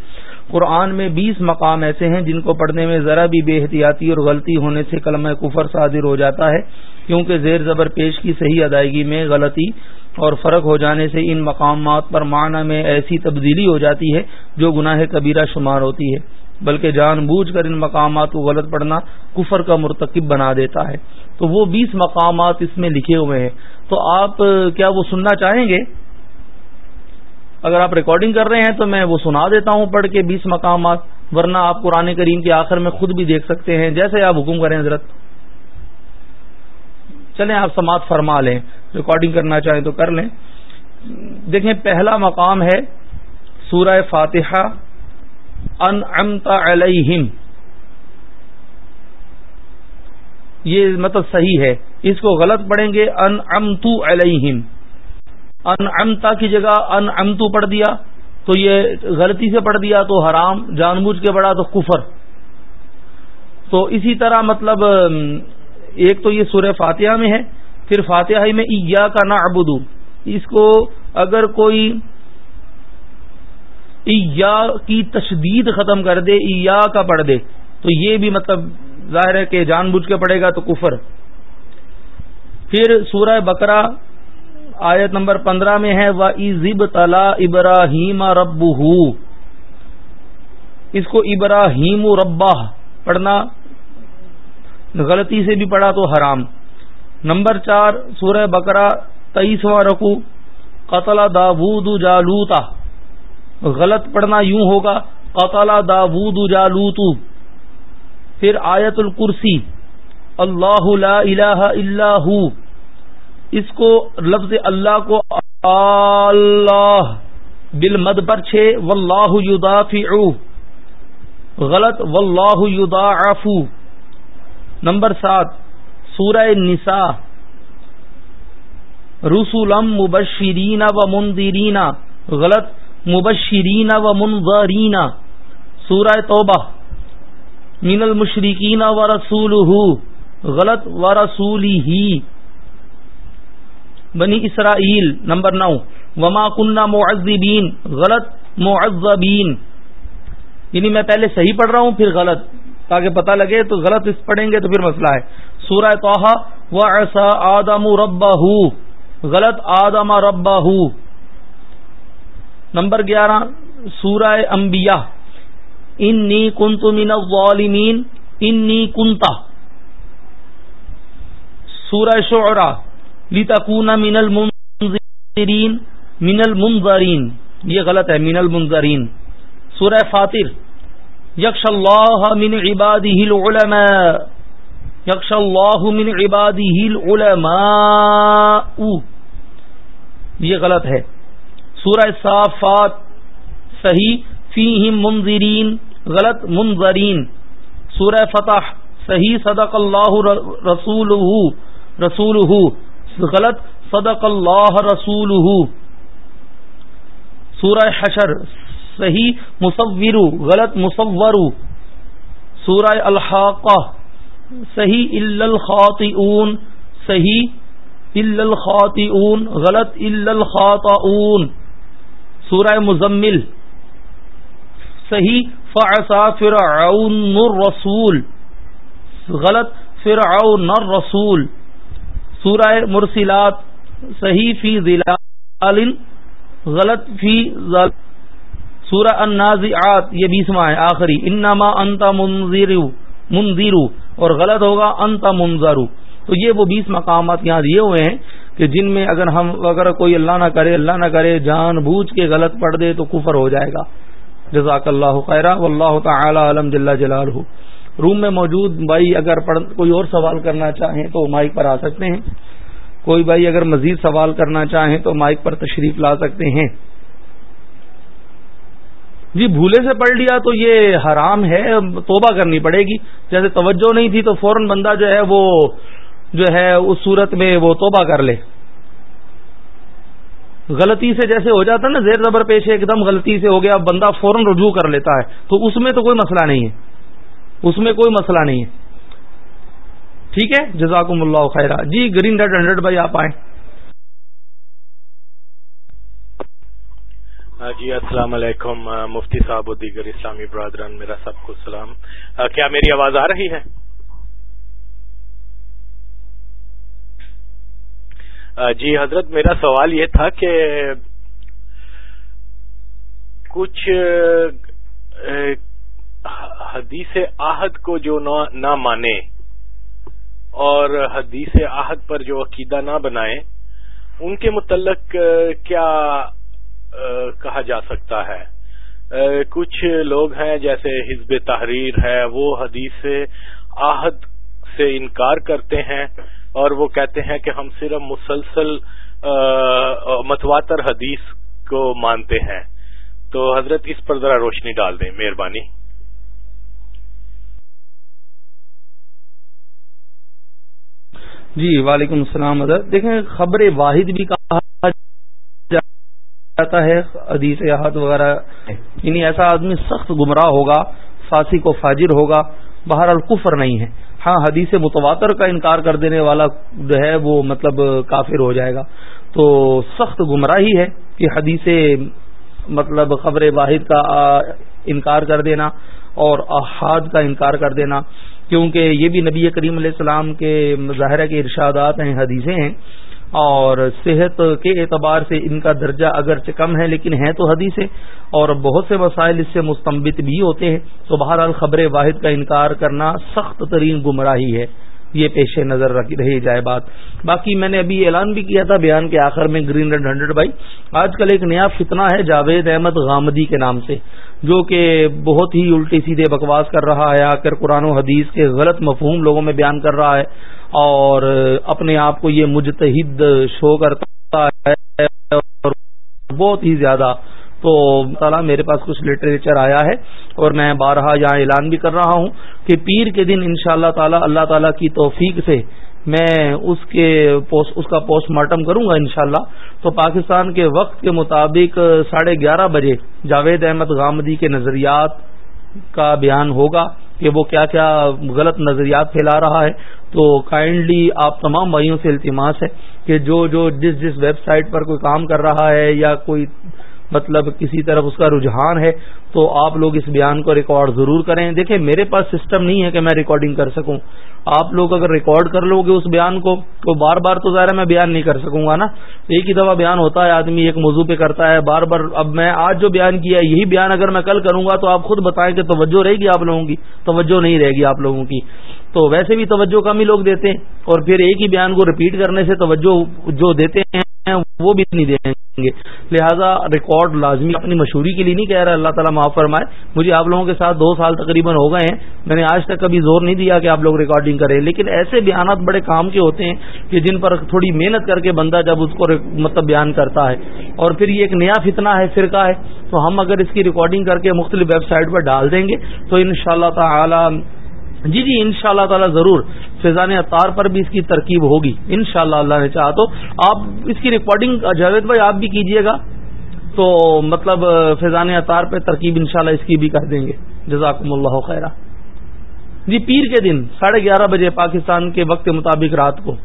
Speaker 1: قرآن میں بیس مقام ایسے ہیں جن کو پڑھنے میں ذرا بھی بے احتیاطی اور غلطی ہونے سے کلمہ کفر صادر ہو جاتا ہے۔ کیونکہ زیر زبر پیش کی صحیح ادائیگی میں غلطی اور فرق ہو جانے سے ان مقامات پر معنی میں ایسی تبدیلی ہو جاتی ہے جو گناہ کبیرہ شمار ہوتی ہے، بلکہ جان بوجھ کر ان مقامات کو غلط پڑھنا کفر کا مرتکب بنا دیتا ہے۔ تو وہ بیس مقامات اس میں لکھے ہوئے ہیں۔ تو آپ، کیا وہ سننا چاہیں گے؟ اگر آپ ریکارڈنگ کر رہے ہیں تو میں وہ سنا دیتا ہوں پڑھ کے بیس مقامات، ورنہ آپ قرآن کریم کے آخر میں خود بھی دیکھ سکتے ہیں۔ جیسے آپ حکم کریں حضرت۔ چلیں آپ سماعت فرما لیں ریکارڈنگ کرنا چاہیں تو کر لیں۔ دیکھیں، پہلا مقام ہے سورہ فاتحہ ان امتا علیہم۔ یہ مطلب صحیح ہے۔ اس کو غلط پڑھیں گے ان امتو علیہم۔ ان امتا کی جگہ ان امتو پڑھ دیا، تو یہ غلطی سے پڑھ دیا، تو حرام جان بوجھ کے پڑھا تو کفر۔ تو اسی طرح مطلب ایک تو یہ سورہ فاتحہ میں ہے، پھر فاتحہ میں ایا کا نہ ابدو اس کو اگر کوئی ایا کی تشدید ختم کر دے ایا کا پڑھ دے، تو یہ بھی مطلب ظاہر ہے کہ جان بوجھ کے پڑے گا تو کفر۔ پھر سورہ بکرا آیت نمبر پندرہ میں ہے وہ ازب تلا ابراہیم رب اس کو ابراہیم ربا پڑھنا غلطی سے بھی پڑھا تو حرام۔ نمبر چار، سورہ بکرا تیئیسواں رقو قتل داود جالوتا غلط پڑھنا یوں ہوگا، قتل داود جالوتو پھر آیت الکرسی، اللہ لا الہ الا ہو۔ اس کو لفظ اللہ کو اللہ بل مد پر چھ واللہ یدافعو۔ غلط، واللہ یداعفو نمبر سات، سورہ نساء رسولم مبشرین و مندرین غلط، مبشرین و منظرین۔ سورہ توبہ۔ من المشرقین و رسول غلط و رسولی ہی بنی اسرائیل، نمبر نو۔ وما کنہ معذبین، غلط معذبین۔ یعنی میں پہلے صحیح پڑھ رہا ہوں، پھر غلط۔ تاکہ پتہ لگے تو غلط اس پڑھیں گے تو پھر مسئلہ ہے۔ سورہ توحا و ایسا آدم ربا غلط آدم ربا نمبر گیارہ، سورہ انبیاء۔ انی کنت من الظالمین، انی کنتا سورہ شعرا لتکون من المنذرین من المنذرین۔ یہ غلط ہے، من المنذرین۔ سورہ فاطر یکش اللہ من عباده العلماء یکش اللہ من عباده العلماء۔ یہ غلط ہے۔ سورہ صافات صحیح، فیہم منذرین، غلط منظرین سورہ فتح صحیح، صدق اللہ رسولہ رسولہ۔ غلط، صدق اللہ رسولہ۔ سورہ حشر صحیح مصور غلط مصور سورہ الحاقہ، صحیح الخاطئون صحیح الخاطئون غلط الخاطئون سورہ مزمل، صحیح فعصا فرعون الرسول، غلط فرعون الرسول۔ سورہ مرسلات، صحیح فی ضلال غلط فی سورہ النازعات، یہ بیسواں ہے، آخری، انما انت منذر منذر اور غلط ہوگا انت منظر تو یہ وہ بیس مقامات یہاں دیے ہوئے ہیں کہ جن میں اگر ہم، اگر کوئی اللہ نہ کرے، اللہ نہ کرے، جان بوجھ کے غلط پڑھ دے تو کفر ہو جائے گا۔ جزاک اللہ خیرہ واللہ تعالی علم جل جلال روم میں موجود بھائی اگر کوئی اور سوال کرنا چاہیں تو مائک پر آ سکتے ہیں۔ کوئی بھائی اگر مزید سوال کرنا چاہیں تو مائک پر تشریف لا سکتے ہیں۔ جی بھولے سے پڑھ لیا تو یہ حرام ہے، توبہ کرنی پڑے گی۔ جیسے توجہ نہیں تھی تو فوراً بندہ جو ہے وہ جو ہے اس صورت میں وہ توبہ کر لے۔ غلطی سے جیسے ہو جاتا نا، زیر زبر پیش ایک دم غلطی سے ہو گیا، بندہ فوراً رجوع کر لیتا ہے۔ تو اس میں تو کوئی مسئلہ نہیں ہے۔ اس میں کوئی مسئلہ نہیں ہے۔ ٹھیک ہے؟ جزاکم اللہ خیرہ۔ جی گرین ڈیٹ ہنڈریڈ بھائی آپ آئیں۔
Speaker 3: ہاں جی السلام علیکم مفتی صاحب و دیگر اسلامی برادران، میرا سب کو سلام۔ کیا میری آواز آ رہی ہے؟ جی حضرت، میرا سوال یہ تھا کہ کچھ حدیث آہد کو جو نہ مانے اور حدیث آہد پر جو عقیدہ نہ بنائے، ان کے متعلق کیا کہا جا سکتا ہے۔ کچھ لوگ ہیں جیسے حزب تحریر ہے، وہ حدیث آہد سے انکار کرتے ہیں اور وہ کہتے ہیں کہ ہم صرف مسلسل متواتر حدیث کو مانتے ہیں۔ تو حضرت، اس پر ذرا روشنی ڈال دیں، مہربانی۔
Speaker 1: جی وعلیکم السلام۔ حضرت، دیکھیں، خبر واحد بھی کہا جاتا ہے، حدیث احاد وغیرہ۔ یعنی ایسا آدمی سخت گمراہ ہوگا، فاسق و فاجر ہوگا، بہر القفر نہیں ہے۔ ہاں حدیث متواتر کا انکار کر دینے والا جو ہے، وہ مطلب کافر ہو جائے گا۔ تو سخت گمراہی ہے کہ حدیث مطلب خبر واحد کا انکار کر دینا اور احاد کا انکار کر دینا۔ کیونکہ یہ بھی نبی کریم علیہ السلام کے ظاہرہ کے ارشادات ہیں، حدیثیں ہیں۔ اور صحت کے اعتبار سے ان کا درجہ اگرچہ کم ہے، لیکن ہیں تو حدیثیں، اور بہت سے مسائل اس سے مستمبت بھی ہوتے ہیں۔ تو بہرحال خبر واحد کا انکار کرنا سخت ترین گمراہی ہے۔ یہ پیش نظر رہی جائے بات۔ باقی میں نے ابھی اعلان بھی کیا تھا بیان کے آخر میں گرین رینڈ ہنڈریڈ بائی آج کل ایک نیا فتنہ ہے جاوید احمد غامدی کے نام سے، جو کہ بہت ہی الٹی سیدھے بکواس کر رہا ہے۔ آ کر قرآن و حدیث کے غلط مفہوم لوگوں میں بیان کر رہا ہے اور اپنے آپ کو یہ مجتہد شو کرتا ہے اور بہت ہی زیادہ تو تعالیٰ میرے پاس کچھ لٹریچر آیا ہے اور میں بارہا یہاں اعلان بھی کر رہا ہوں کہ پیر کے دن ان شاء اللہ تعالیٰ اللہ تعالیٰ کی توفیق سے میں اس کے اس کا پوسٹ مارٹم کروں گا انشاءاللہ۔ تو پاکستان کے وقت کے مطابق ساڑھے گیارہ بجے جاوید احمد غامدی کے نظریات کا بیان ہوگا کہ وہ کیا کیا غلط نظریات پھیلا رہا ہے۔ تو کائنڈلی آپ تمام بھائیوں سے التماس ہے کہ جو جو جس جس ویب سائٹ پر کوئی کام کر رہا ہے یا کوئی مطلب کسی طرف اس کا رجحان ہے تو آپ لوگ اس بیان کو ریکارڈ ضرور کریں۔ دیکھیں، میرے پاس سسٹم نہیں ہے کہ میں ریکارڈنگ کر سکوں۔ آپ لوگ اگر ریکارڈ کر لو گے اس بیان کو، تو بار بار تو ظاہر میں بیان نہیں کر سکوں گا نا۔ ایک ہی دفعہ بیان ہوتا ہے، آدمی ایک موضوع پہ کرتا ہے، بار بار۔ اب میں آج جو بیان کیا ہے، یہی بیان اگر میں کل کروں گا تو آپ خود بتائیں کہ توجہ رہے گی آپ لوگوں کی، توجہ نہیں رہے گی آپ لوگوں کی۔ تو ویسے بھی توجہ کم ہی لوگ دیتے ہیں اور پھر ایک ہی بیان کو ریپیٹ کرنے سے توجہ جو دیتے ہیں وہ بھی نہیں دیں گے۔ لہذا ریکارڈ لازمی اپنی مشہوری کے لیے نہیں کہہ رہا، اللہ تعالیٰ معاف فرمائے۔ مجھے آپ لوگوں کے ساتھ دو سال تقریباً ہو گئے ہیں۔ میں نے آج تک کبھی زور نہیں دیا کہ آپ لوگ ریکارڈنگ کریں۔ لیکن ایسے بیانات بڑے کام کے ہوتے ہیں کہ جن پر تھوڑی محنت کر کے بندہ جب اس کو مطلب بیان کرتا ہے۔ اور پھر یہ ایک نیا فتنہ ہے، فرقہ ہے۔ تو ہم اگر اس کی ریکارڈنگ کر کے مختلف ویب سائٹ پر ڈال دیں گے تو ان شاء اللہ تعالی جی جی ان شاء اللہ تعالیٰ ضرور فیضان اطار پر بھی اس کی ترکیب ہوگی ان شاء اللہ اللہ نے چاہا تو آپ اس کی ریکارڈنگ جاوید بھائی آپ بھی کیجیے گا تو مطلب فیضان اطار پہ ترکیب ان اس کی بھی کر دیں گے۔ جزاکم اللہ خیرہ۔ جی پیر کے دن ساڑھے گیارہ بجے پاکستان کے وقت کے مطابق رات کو۔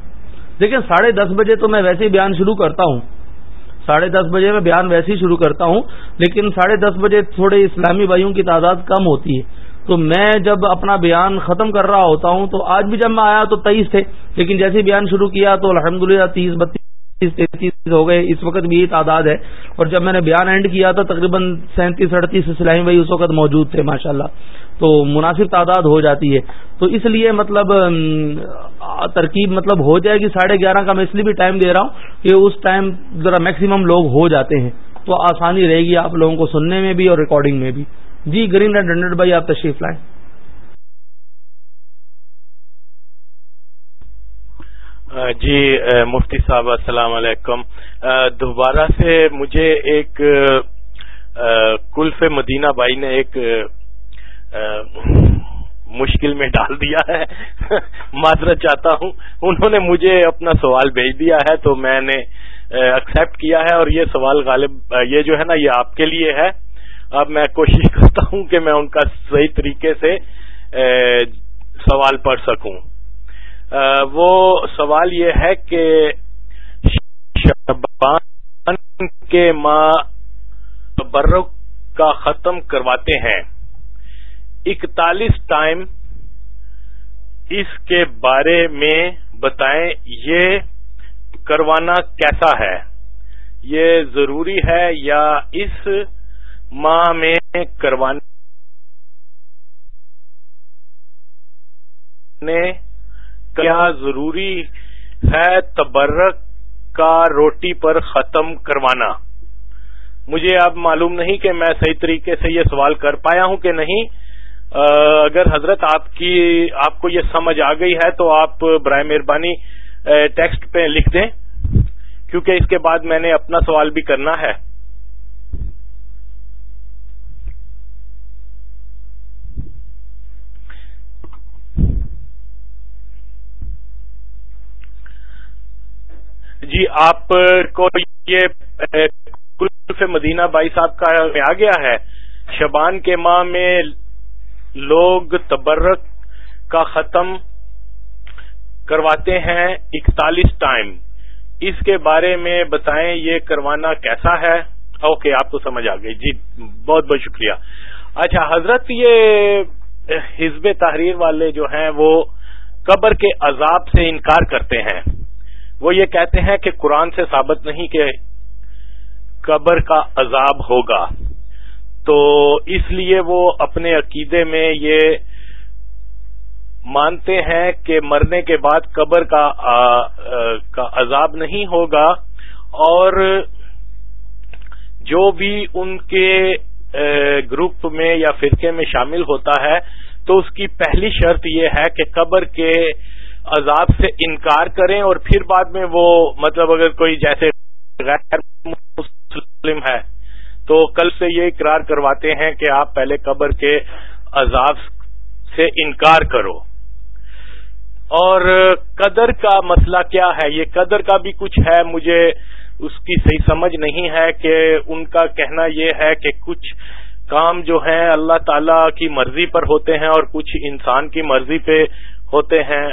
Speaker 1: دیکھیں ساڑھے دس بجے تو میں ویسے ہی بیان شروع کرتا ہوں۔ ساڑھے دس بجے میں بیان ویسے ہی شروع کرتا ہوں، لیکن ساڑھے دس بجے تھوڑے اسلامی بھائیوں کی تعداد کم ہوتی ہے۔ تو میں جب اپنا بیان ختم کر رہا ہوتا ہوں تو آج بھی جب میں آیا تو تیئیس تھے، لیکن جیسے بیان شروع کیا تو الحمد للہ تیس بتیس، تینتیس ہو گئے، اس وقت بھی یہی تعداد ہے۔ اور جب میں نے بیان اینڈ کیا تھا تقریباً سینتیس، اڑتیس اسلامی بھائی اس وقت موجود تھے ماشاء اللہ تو مناسب تعداد ہو جاتی ہے۔ تو اس لیے مطلب ترکیب مطلب ہو جائے گی ساڑھے گیارہ کا۔ میں اس لیے بھی ٹائم دے رہا ہوں کہ اس ٹائم ذرا میکسیمم لوگ ہو جاتے ہیں۔ تو آسانی رہے گی آپ لوگوں کو سننے میں بھی اور ریکارڈنگ میں بھی۔ جی گرین ریڈ ہنڈریڈ بھائی آپ تشریف لائیں۔
Speaker 3: جی مفتی صاحب، السلام علیکم۔ دوبارہ سے مجھے ایک کلف مدینہ بھائی نے ایک مشکل میں ڈال دیا ہے۔ معذرت چاہتا ہوں۔ انہوں نے مجھے اپنا سوال بھیج دیا ہے تو میں نے ایکسپٹ کیا ہے اور یہ سوال غالب یہ جو ہے نا، یہ آپ کے لیے ہے۔ اب میں کوشش کرتا ہوں کہ میں ان کا صحیح طریقے سے سوال پڑھ سکوں۔ وہ سوال یہ ہے کہ شبان کے ماں برق کا ختم کرواتے ہیں۔ اکتالیس ٹائم اس کے بارے میں بتائیں، یہ کروانا کیسا ہے؟ یہ ضروری ہے یا اس ماہ میں کروانے کیا ضروری ہے تبرک کا روٹی پر ختم کروانا؟ مجھے اب معلوم نہیں کہ میں صحیح طریقے سے یہ سوال کر پایا ہوں کہ نہیں۔ اگر حضرت آپ کی، آپ کو یہ سمجھ آ گئی ہے تو آپ برائے مہربانی ٹیکسٹ پہ لکھ دیں، کیونکہ اس کے بعد میں نے اپنا سوال بھی کرنا ہے۔ جی آپ کو یہ مدینہ بائی صاحب کا آ گیا ہے۔ شبان کے ماہ میں لوگ تبرک کا ختم کرواتے ہیں اکتالیس ٹائم۔ اس کے بارے میں بتائیں، یہ کروانا کیسا ہے؟ اوکے، آپ کو سمجھ آ گئی۔ جی بہت بہت شکریہ۔ اچھا حضرت، یہ حزب تحریر والے جو ہیں، وہ قبر کے عذاب سے انکار کرتے ہیں۔ وہ یہ کہتے ہیں کہ قرآن سے ثابت نہیں کہ قبر کا عذاب ہوگا۔ تو اس لیے وہ اپنے عقیدے میں یہ مانتے ہیں کہ مرنے کے بعد قبر کا عذاب نہیں ہوگا اور جو بھی ان کے گروپ میں یا فرقے میں شامل ہوتا ہے تو اس کی پہلی شرط یہ ہے کہ قبر کے عذاب سے انکار کریں اور پھر بعد میں وہ مطلب اگر کوئی جیسے غیر مسلم ہے، تو کل سے یہ اقرار کرواتے ہیں کہ آپ پہلے قبر کے عذاب سے انکار کرو۔ اور قدر کا مسئلہ کیا ہے؟ یہ قدر کا بھی کچھ ہے، مجھے اس کی صحیح سمجھ نہیں ہے کہ ان کا کہنا یہ ہے کہ کچھ کام جو ہیں اللہ تعالی کی مرضی پر ہوتے ہیں اور کچھ انسان کی مرضی پہ ہوتے ہیں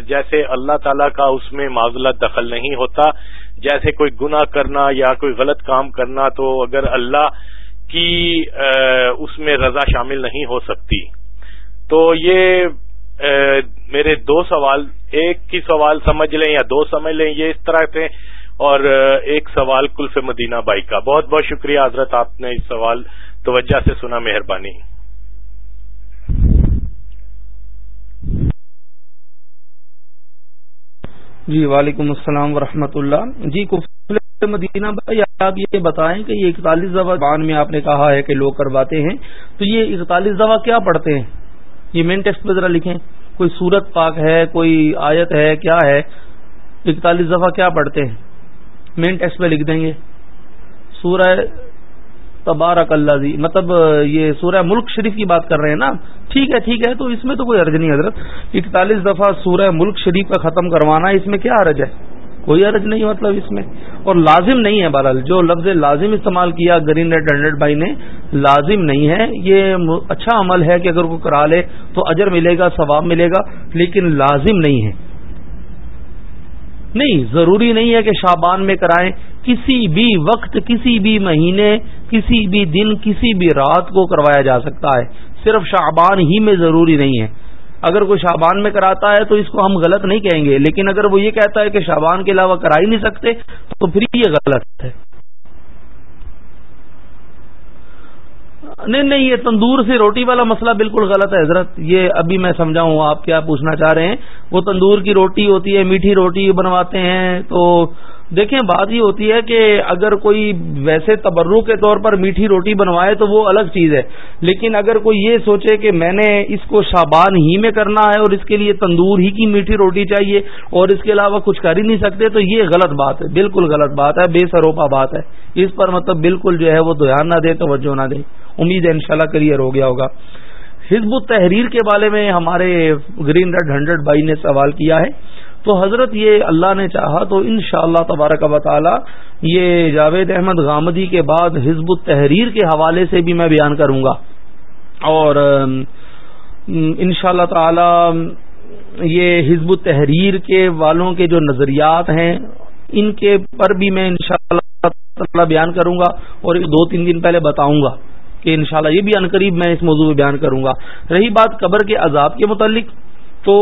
Speaker 3: جیسے اللہ تعالی کا اس میں معذلت دخل نہیں ہوتا، جیسے کوئی گنا کرنا یا کوئی غلط کام کرنا تو اگر اللہ کی اس میں رضا شامل نہیں ہو سکتی۔ تو یہ میرے دو سوال، ایک کی سوال سمجھ لیں یا دو سمجھ لیں، یہ اس طرح سے۔ اور ایک سوال کلف مدینہ بائی کا۔ بہت بہت شکریہ حضرت، آپ نے اس سوال توجہ سے سنا، مہربانی۔
Speaker 1: جی وعلیکم السلام ورحمۃ اللہ۔ جی کفل مدینہ بھائی، آپ یہ بتائیں کہ یہ اکتالیس دفعہ بان میں آپ نے کہا ہے کہ لوگ کرواتے ہیں۔ تو یہ اکتالیس دفعہ کیا پڑھتے ہیں؟ یہ مین ٹیکسٹ پہ ذرا لکھیں۔ کوئی سورت پاک ہے، کوئی آیت ہے، کیا ہے؟ اکتالیس دفعہ کیا پڑھتے ہیں؟ مین ٹیکسٹ پہ لکھ دیں گے۔ سورہ تبارک اللہ جی مطلب یہ سورہ ملک شریف کی بات کر رہے ہیں نا؟ ٹھیک ہے ٹھیک ہے، تو اس میں تو کوئی عرض نہیں حضرت۔ اکتالیس دفعہ سورہ ملک شریف کا ختم کروانا، اس میں کیا عرض ہے؟ کوئی عرض نہیں مطلب اس میں۔ اور لازم نہیں ہے بہرحال، جو لفظ لازم استعمال کیا گرین ریڈ ہنڈریڈ بھائی نے، لازم نہیں ہے۔ یہ اچھا عمل ہے کہ اگر وہ کرا لے تو اجر ملے گا، ثواب ملے گا، لیکن لازم نہیں ہے۔ نہیں، ضروری نہیں ہے کہ شابان میں کرائیں، کسی بھی وقت، کسی بھی مہینے کسی بھی دن، کسی بھی رات کو کروایا جا سکتا ہے۔ صرف شابان ہی میں ضروری نہیں ہے۔ اگر کوئی شابان میں کراتا ہے تو اس کو ہم غلط نہیں کہیں گے، لیکن اگر وہ یہ کہتا ہے کہ شابان کے علاوہ کرا ہی نہیں سکتے، تو پھر یہ غلط ہے۔ نہیں نہیں، یہ تندور سے روٹی والا مسئلہ بالکل غلط ہے۔ حضرت، یہ ابھی میں سمجھاؤں، آپ کیا پوچھنا چاہ رہے ہیں؟ وہ تندور کی روٹی ہوتی ہے، میٹھی روٹی بنواتے ہیں، تو دیکھیں، بات یہ ہوتی ہے کہ اگر کوئی ویسے تبرو کے طور پر میٹھی روٹی بنوائے تو وہ الگ چیز ہے۔ لیکن اگر کوئی یہ سوچے کہ میں نے اس کو شابان ہی میں کرنا ہے اور اس کے لیے تندور ہی کی میٹھی روٹی چاہیے اور اس کے علاوہ کچھ کر ہی نہیں سکتے، تو یہ غلط بات ہے، بالکل غلط بات ہے، بے سروپا بات ہے۔ اس پر مطلب بالکل جو ہے وہ دھیان نہ دے، توجہ نہ دے۔ امید ہے انشاءاللہ کلیئر ہو گیا ہوگا۔ حزب التحریر کے بارے میں ہمارے گرین ریڈ ہنڈریڈ بائی نے سوال کیا ہے۔ تو حضرت یہ اللہ نے چاہا تو ان شاء اللہ تبارک و تعالی یہ جاوید احمد غامدی کے بعد حزب التحریر کے حوالے سے بھی میں بیان کروں گا۔ اور ان شاء اللہ تعالی، یہ حزب التحریر کے والوں کے جو نظریات ہیں، ان کے پر بھی میں ان شاء اللہ بیان کروں گا اور دو تین دن پہلے بتاؤں گا کہ انشاءاللہ یہ بھی عنقریب میں اس موضوع میں بیان کروں گا۔ رہی بات قبر کے عذاب کے متعلق، تو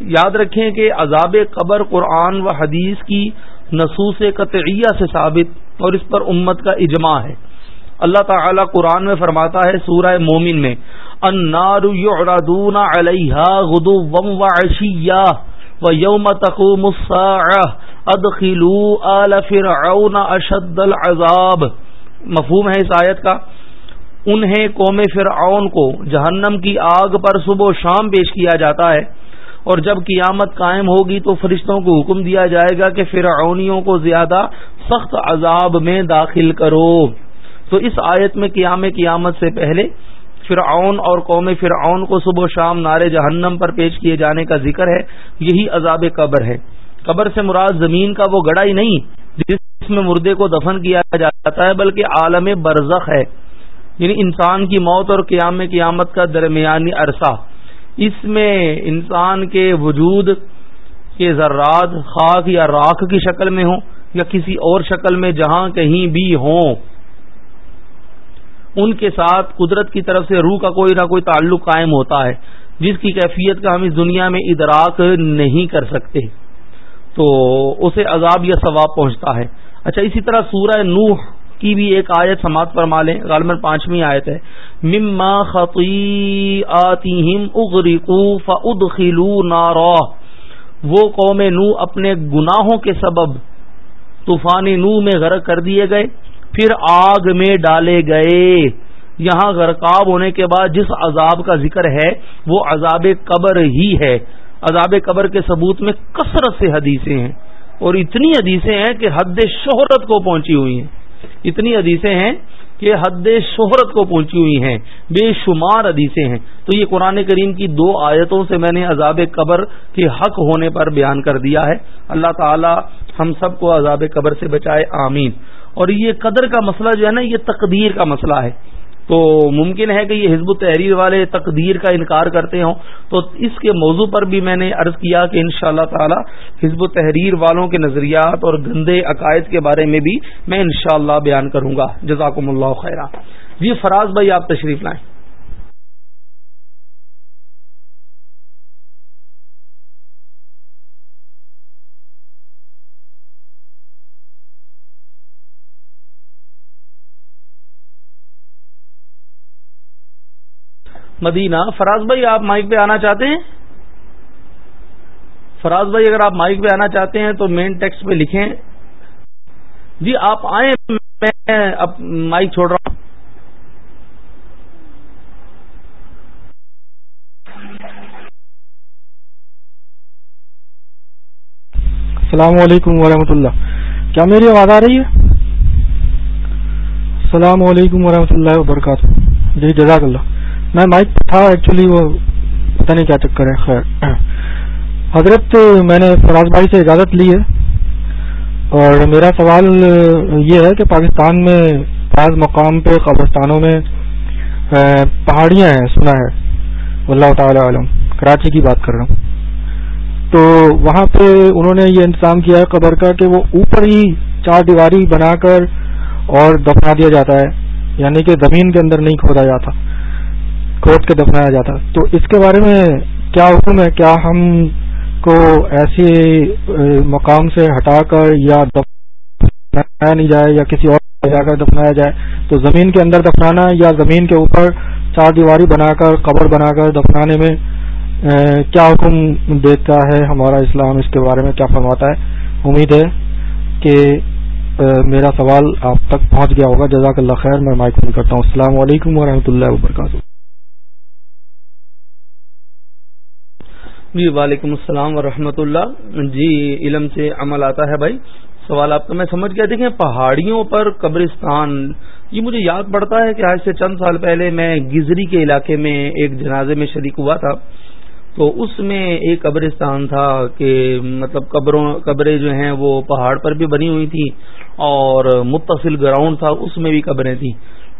Speaker 1: یاد رکھیں کہ عذاب قبر قرآن و حدیث کی نصوص قطعیہ سے ثابت اور اس پر امت کا اجماع ہے۔ اللہ تعالی قرآن میں فرماتا ہے سورہ مومن میں، النار یعرضون علیہا غدوا و عشیہ و یوم تقوم الساعہ، ادخلوا آل فرعون اشد العذاب۔ مفہوم ہے اس آیت کا۔ انہیں قوم فرعون کو جہنم کی آگ پر صبح و شام پیش کیا جاتا ہے۔ اور جب قیامت قائم ہوگی تو فرشتوں کو حکم دیا جائے گا کہ فرعونیوں کو زیادہ سخت عذاب میں داخل کرو۔ تو اس آیت میں قیام قیامت سے پہلے فرعون اور قوم فرعون کو صبح و شام نارے جہنم پر پیش کیے جانے کا ذکر ہے۔ یہی عذاب قبر ہے۔ قبر سے مراد زمین کا وہ گڑا ہی نہیں جس میں مردے کو دفن کیا جاتا ہے، بلکہ عالم برزخ ہے۔ یعنی انسان کی موت اور قیام قیامت کا درمیانی عرصہ۔ اس میں انسان کے وجود کے ذرات خاک یا راکھ کی شکل میں ہوں یا کسی اور شکل میں جہاں کہیں بھی ہوں، ان کے ساتھ قدرت کی طرف سے روح کا کوئی نہ کوئی تعلق قائم ہوتا ہے، جس کی کیفیت کا ہم اس دنیا میں ادراک نہیں کر سکتے۔ تو اسے عذاب یا ثواب پہنچتا ہے۔ اچھا اسی طرح سورہ نوح کی بھی ایک آیت سماعت فرما لیں۔ غالباً پانچویں آیت ہے۔ مما خطی آتی اغریقو فادخلو نارا۔ وہ قوم نو اپنے گناہوں کے سبب طوفان نو میں غرق کر دیے گئے، پھر آگ میں ڈالے گئے۔ یہاں غرقاب ہونے کے بعد جس عذاب کا ذکر ہے، وہ عذاب قبر ہی ہے۔ عذاب قبر کے ثبوت میں کثرت سے حدیثیں ہیں۔ اور اتنی حدیثیں ہیں کہ حد شہرت کو پہنچی ہوئی ہیں۔ اتنی حدیثیں ہیں کہ حد شہرت کو پہنچی ہوئی ہیں، بے شمار حدیثیں ہیں۔ تو یہ قرآن کریم کی دو آیتوں سے میں نے عذاب قبر کے حق ہونے پر بیان کر دیا ہے۔ اللہ تعالی ہم سب کو عذاب قبر سے بچائے، آمین۔ اور یہ قدر کا مسئلہ جو ہے نا، یہ تقدیر کا مسئلہ ہے۔ تو ممکن ہے کہ یہ حزب التحریر والے تقدیر کا انکار کرتے ہوں۔ تو اس کے موضوع پر بھی میں نے عرض کیا کہ ان شاء اللہ تعالی حزب التحریر والوں کے نظریات اور گندے عقائد کے بارے میں بھی میں انشاءاللہ بیان کروں گا۔ جزاکم اللہ خیرہ جی فراز بھائی، آپ تشریف لائیں۔ مدینہ۔ فراز بھائی، آپ مائک پہ آنا چاہتے ہیں؟ فراز بھائی، اگر آپ مائک پہ آنا چاہتے ہیں تو مین ٹیکسٹ پہ لکھیں۔ جی آپ آئیں۔ میں اب مائک چھوڑ رہا ہوں۔
Speaker 4: السلام علیکم ورحمۃ اللہ۔ کیا میری آواز آ رہی ہے؟ السلام علیکم ورحمۃ اللہ وبرکاتہ۔ جی جزاک اللہ۔ میں مائک تھا ایکچولی وہ پتہ نہیں کیا چکر ہے، خیر۔ حضرت، میں نے فراز بھائی سے اجازت لی ہے۔ اور میرا سوال یہ ہے کہ پاکستان میں بعض مقام پہ قبرستانوں میں پہاڑیاں ہیں، سنا ہے۔ اللہ تعالی عالم۔ کراچی کی بات کر رہا ہوں۔ تو وہاں پہ انہوں نے یہ انتظام کیا ہے قبر کا کہ وہ اوپر ہی چار دیواری بنا کر اور دفنا دیا جاتا ہے یعنی کہ زمین کے اندر نہیں کھودا جاتا۔ کھود کے دفنایا جاتا۔ تو اس کے بارے میں کیا حکم ہے؟ کیا ہم کو ایسے مقام سے ہٹا کر یا دفنایا نہیں جائے یا کسی اور جا کر دفنایا جائے؟ تو زمین کے اندر دفنانا یا زمین کے اوپر چار دیواری بنا کر، قبر بنا کر دفنانے میں کیا حکم دیتا ہے ہمارا اسلام؟ اس کے بارے میں کیا فرماتا ہے؟ امید ہے کہ میرا سوال آپ تک پہنچ گیا ہوگا۔ جزاک اللہ خیر، میں مائک فون کرتا ہوں۔ السلام علیکم ورحمۃ اللہ وبرکاتہ۔
Speaker 1: جی وعلیکم السلام ورحمۃ اللہ۔ جی علم سے عمل آتا ہے بھائی۔ سوال آپ کا، میں سمجھ گیا۔ دیکھیں، پہاڑیوں پر قبرستان، یہ مجھے یاد پڑتا ہے کہ آج سے چند سال پہلے میں گزری کے علاقے میں ایک جنازے میں شریک ہوا تھا۔ تو اس میں ایک قبرستان تھا کہ مطلب قبروں، قبریں جو ہیں وہ پہاڑ پر بھی بنی ہوئی تھیں اور متصل گراؤنڈ تھا، اس میں بھی قبریں تھیں۔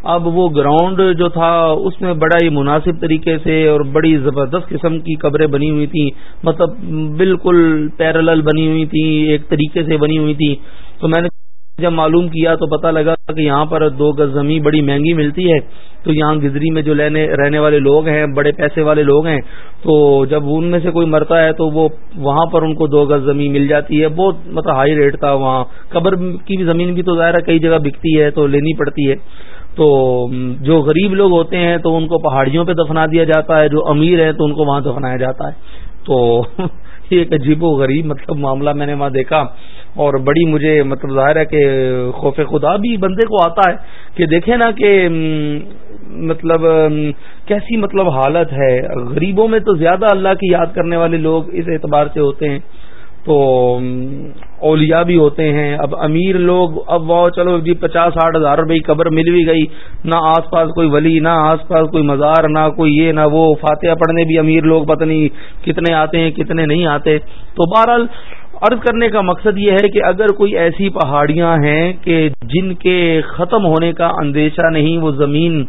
Speaker 1: اب وہ گراؤنڈ جو تھا اس میں بڑا ہی مناسب طریقے سے اور بڑی زبردست قسم کی قبریں بنی ہوئی تھیں۔ مطلب بالکل پیرل بنی ہوئی تھیں، ایک طریقے سے بنی ہوئی تھی تو میں نے جب معلوم کیا تو پتہ لگا کہ یہاں پر دو گز زمین بڑی مہنگی ملتی ہے۔ تو یہاں گزری میں جو لینے، رہنے والے لوگ ہیں، بڑے پیسے والے لوگ ہیں۔ تو جب ان میں سے کوئی مرتا ہے تو وہ وہاں پر ان کو دو گز زمین مل جاتی ہے۔ بہت مطلب ہائی ریٹ تھا وہاں۔ قبر کی بھی زمین بھی تو ظاہر ہے کئی جگہ بکتی ہے تو لینی پڑتی ہے۔ تو جو غریب لوگ ہوتے ہیں تو ان کو پہاڑیوں پہ دفنا دیا جاتا ہے، جو امیر ہے تو ان کو وہاں دفنایا جاتا ہے۔ تو یہ ایک عجیب و غریب مطلب معاملہ میں نے وہاں دیکھا۔ اور بڑی مجھے مطلب ظاہر ہے کہ خوف خدا بھی بندے کو آتا ہے کہ دیکھیں نا کہ مطلب کیسی مطلب حالت ہے۔ غریبوں میں تو زیادہ اللہ کی یاد کرنے والے لوگ اس اعتبار سے ہوتے ہیں۔ تو اولیاء بھی ہوتے ہیں۔ اب امیر لوگ، اب وہ چلو جی پچاس، ساٹھ ہزار روپے کی قبر مل بھی گئی۔ نہ آس پاس کوئی ولی، نہ آس پاس کوئی مزار، نہ کوئی یہ، نہ وہ۔ فاتحہ پڑھنے بھی امیر لوگ پتہ نہیں کتنے آتے ہیں، کتنے نہیں آتے۔ تو بہرحال عرض کرنے کا مقصد یہ ہے کہ اگر کوئی ایسی پہاڑیاں ہیں کہ جن کے ختم ہونے کا اندیشہ نہیں، وہ زمین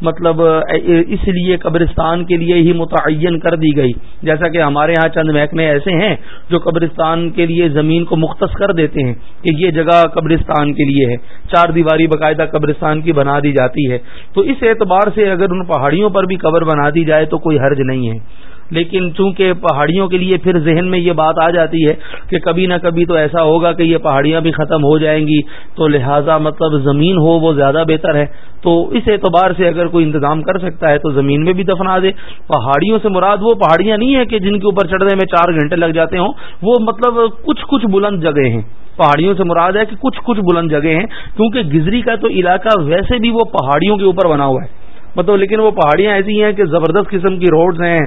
Speaker 1: مطلب اس لیے قبرستان کے لیے ہی متعین کر دی گئی۔ جیسا کہ ہمارے ہاں چند محکمے ایسے ہیں جو قبرستان کے لیے زمین کو مختص کر دیتے ہیں کہ یہ جگہ قبرستان کے لیے ہے۔ چار دیواری باقاعدہ قبرستان کی بنا دی جاتی ہے۔ تو اس اعتبار سے اگر ان پہاڑیوں پر بھی قبر بنا دی جائے تو کوئی حرج نہیں ہے۔ لیکن چونکہ پہاڑیوں کے لیے پھر ذہن میں یہ بات آ جاتی ہے کہ کبھی نہ کبھی تو ایسا ہوگا کہ یہ پہاڑیاں بھی ختم ہو جائیں گی، تو لہٰذا مطلب زمین ہو وہ زیادہ بہتر ہے۔ تو اس اعتبار سے اگر کوئی انتظام کر سکتا ہے تو زمین میں بھی دفنا دے۔ پہاڑیوں سے مراد وہ پہاڑیاں نہیں ہیں کہ جن کے اوپر چڑھنے میں چار گھنٹے لگ جاتے ہوں، وہ مطلب کچھ کچھ بلند جگہ ہیں۔ پہاڑیوں سے مراد ہے کہ کچھ کچھ بلند جگہ ہیں، کیونکہ گزری کا تو علاقہ ویسے بھی وہ پہاڑیوں کے اوپر بنا ہوا ہے۔ مطلب لیکن وہ پہاڑیاں ایسی ہیں کہ زبردست قسم کی روڈز ہیں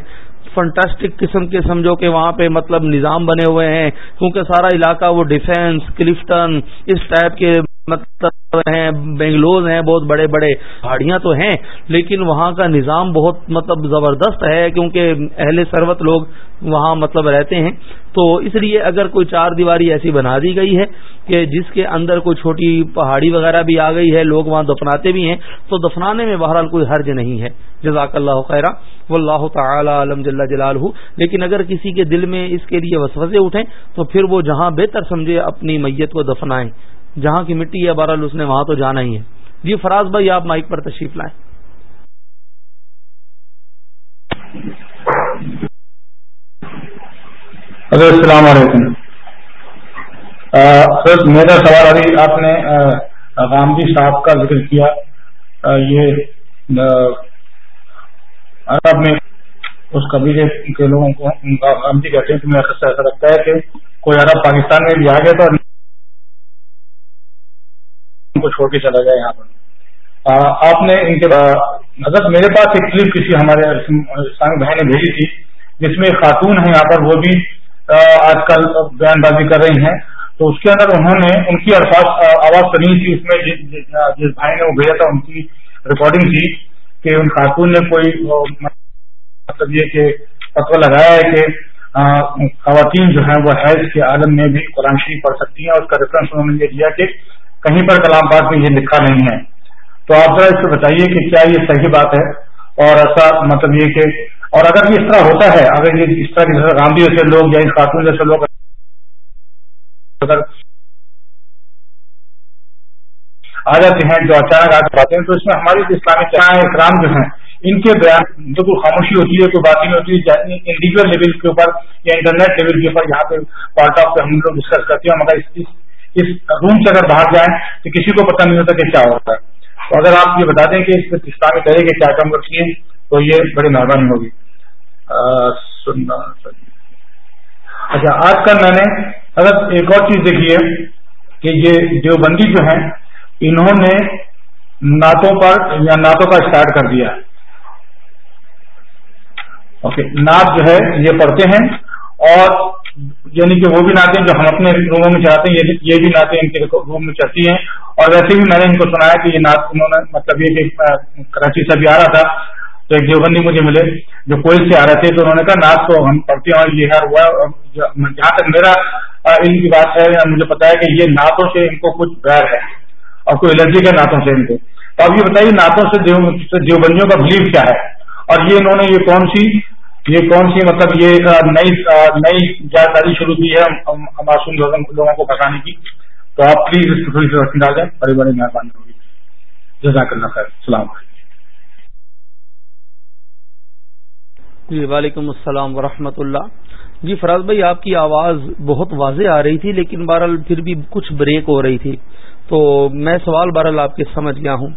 Speaker 1: فنٹاسٹک قسم کے سمجھو کہ وہاں پہ مطلب نظام بنے ہوئے ہیں، کیونکہ سارا علاقہ وہ ڈیفینس کلفٹن اس ٹائپ کے مطلب ہیں، بنگلور ہیں، بہت بڑے بڑے پہاڑیاں تو ہیں، لیکن وہاں کا نظام بہت مطلب زبردست ہے، کیونکہ اہل سروت لوگ وہاں مطلب رہتے ہیں۔ تو اس لیے اگر کوئی چار دیواری ایسی بنا دی گئی ہے کہ جس کے اندر کوئی چھوٹی پہاڑی وغیرہ بھی آ گئی ہے، لوگ وہاں دفناتے بھی ہیں، تو دفنانے میں بہرحال کوئی حرج نہیں ہے۔ جزاک اللہ خیرہ وہ اللہ تعالی علم جل جلال ہوں لیکن اگر کسی کے دل میں اس کے لیے وسوسے اٹھیں، تو پھر وہ جہاں بہتر سمجھے، اپنی میت کو دفنائیں۔ جہاں کی مٹی ہے بہرحال اس نے وہاں تو جانا ہی ہے۔ جی فراز بھائی، آپ مائک پر تشریف لائیں۔
Speaker 2: السلام علیکم۔ سر، میرا سوال ابھی آپ نے رامجی صاحب کا ذکر کیا۔ یہ عرب میں اس قبیلے کے لوگوں کو رامجی کہتے ہیں کہ میرا ایسا لگتا ہے کہ کوئی عرب پاکستان میں بھی آ گیا تو کو چھوڑ کے چلا جائے یہاں پر۔ آپ نے ان کے حضرت میرے پاس ایک کلپ کسی ہمارے اسلامی بہن نے بھیجی تھی، جس میں خاتون ہے یہاں پر، وہ بھی آج کل بیان بازی کر رہی ہیں۔ تو اس کے اندر انہوں نے ان کی الفاظ آواز کرنی تھی۔ اس میں جس بھائی نے وہ بھیجا تھا، ان کی ریکارڈنگ تھی کہ ان خاتون نے کوئی مطلب یہ کہ پتہ لگایا ہے کہ خواتین جو ہیں وہ حیض کے عالم میں بھی قرآن شریف پڑھ سکتی ہیں۔ اور اس کا ریفرنس انہوں نے یہ دیا کہ کہیں پر کلام پاک میں یہ لکھا نہیں ہے۔ تو آپ ذرا اس کو بتائیے کہ کیا یہ صحیح بات ہے؟ اور ایسا مطلب یہ کہ اور اگر یہ اس طرح ہوتا ہے، اگر یہ اس طرح جیسے گاندھی جیسے لوگ یا خاتون جیسے لوگ اگر آ جاتے ہیں، جو اچانک آ جاتے ہیں، تو اس میں ہماری اسلامی اکرام جو ہیں، ان کے بیان جو کوئی خاموشی ہوتی ہے کوئی بات نہیں ہوتی ہے انڈیویجل لیول کے اوپر یا انٹرنیٹ لیول کے اوپر، یہاں پہ پارٹ آف پہ ہم لوگ ڈسکس کرتے ہیں۔ مگر اس روم سے اگر باہر جائیں تو کسی کو پتہ نہیں ہوتا کہ کیا ہوتا ہے۔ تو اگر آپ یہ بتا دیں کہ اس اسلامی طرح کے کیا کام رکھتی ہیں تو یہ بڑی مہربانی ہوگی۔ سننا اچھا آج کل میں نے اگر ایک اور چیز دیکھی ہے کہ یہ دیوبندی جو ہیں، انہوں نے نعتوں پر یا نعتوں کا اسٹارٹ کر دیا۔ ہے اوکے نعت جو ہے، یہ پڑھتے ہیں اور یعنی کہ وہ بھی نعتیں جو ہم اپنے روموں میں چاہتے ہیں، یہ بھی نعتیں ان کے روم میں چلتی ہیں۔ اور ویسے بھی میں نے ان کو سنایا کہ یہ نعت انہوں نے مطلب یہ کہ کراچی سے بھی آ رہا تھا، تو ایک دیوبندی مجھے ملے جو کوئل سے آ رہے تھے، تو انہوں نے کہا نعت تو ہم پڑھتے ہیں اور یہ ہے ہوا جہاں تک میرا ان کی بات ہے، مجھے پتا ہے کہ یہ نعتوں سے ان کو کچھ ڈر ہے اور کوئی الرجی ہے نعتوں سے ان کو۔ تو اب یہ بتائیے نعتوں سے دیوبندیوں کا بلیو کیا ہے؟ اور یہ انہوں نے یہ کون سی یہ کون سی مطلب یہ نئی نئی جانکاری شروع کی ہے معصوم لوگوں کو بتانے کی۔ تو آپ پلیز اس کو تھوڑی سی روشنی بڑی بڑی مہربانی ہوگی جزاک اللہ خیر۔ السلام علیکم۔
Speaker 1: جی وعلیکم السلام ورحمۃ اللہ۔ جی فراز بھائی، آپ کی آواز بہت واضح آ رہی تھی، لیکن بہرحال پھر بھی کچھ بریک ہو رہی تھی۔ تو میں سوال بہرحال آپ کے سمجھ گیا ہوں۔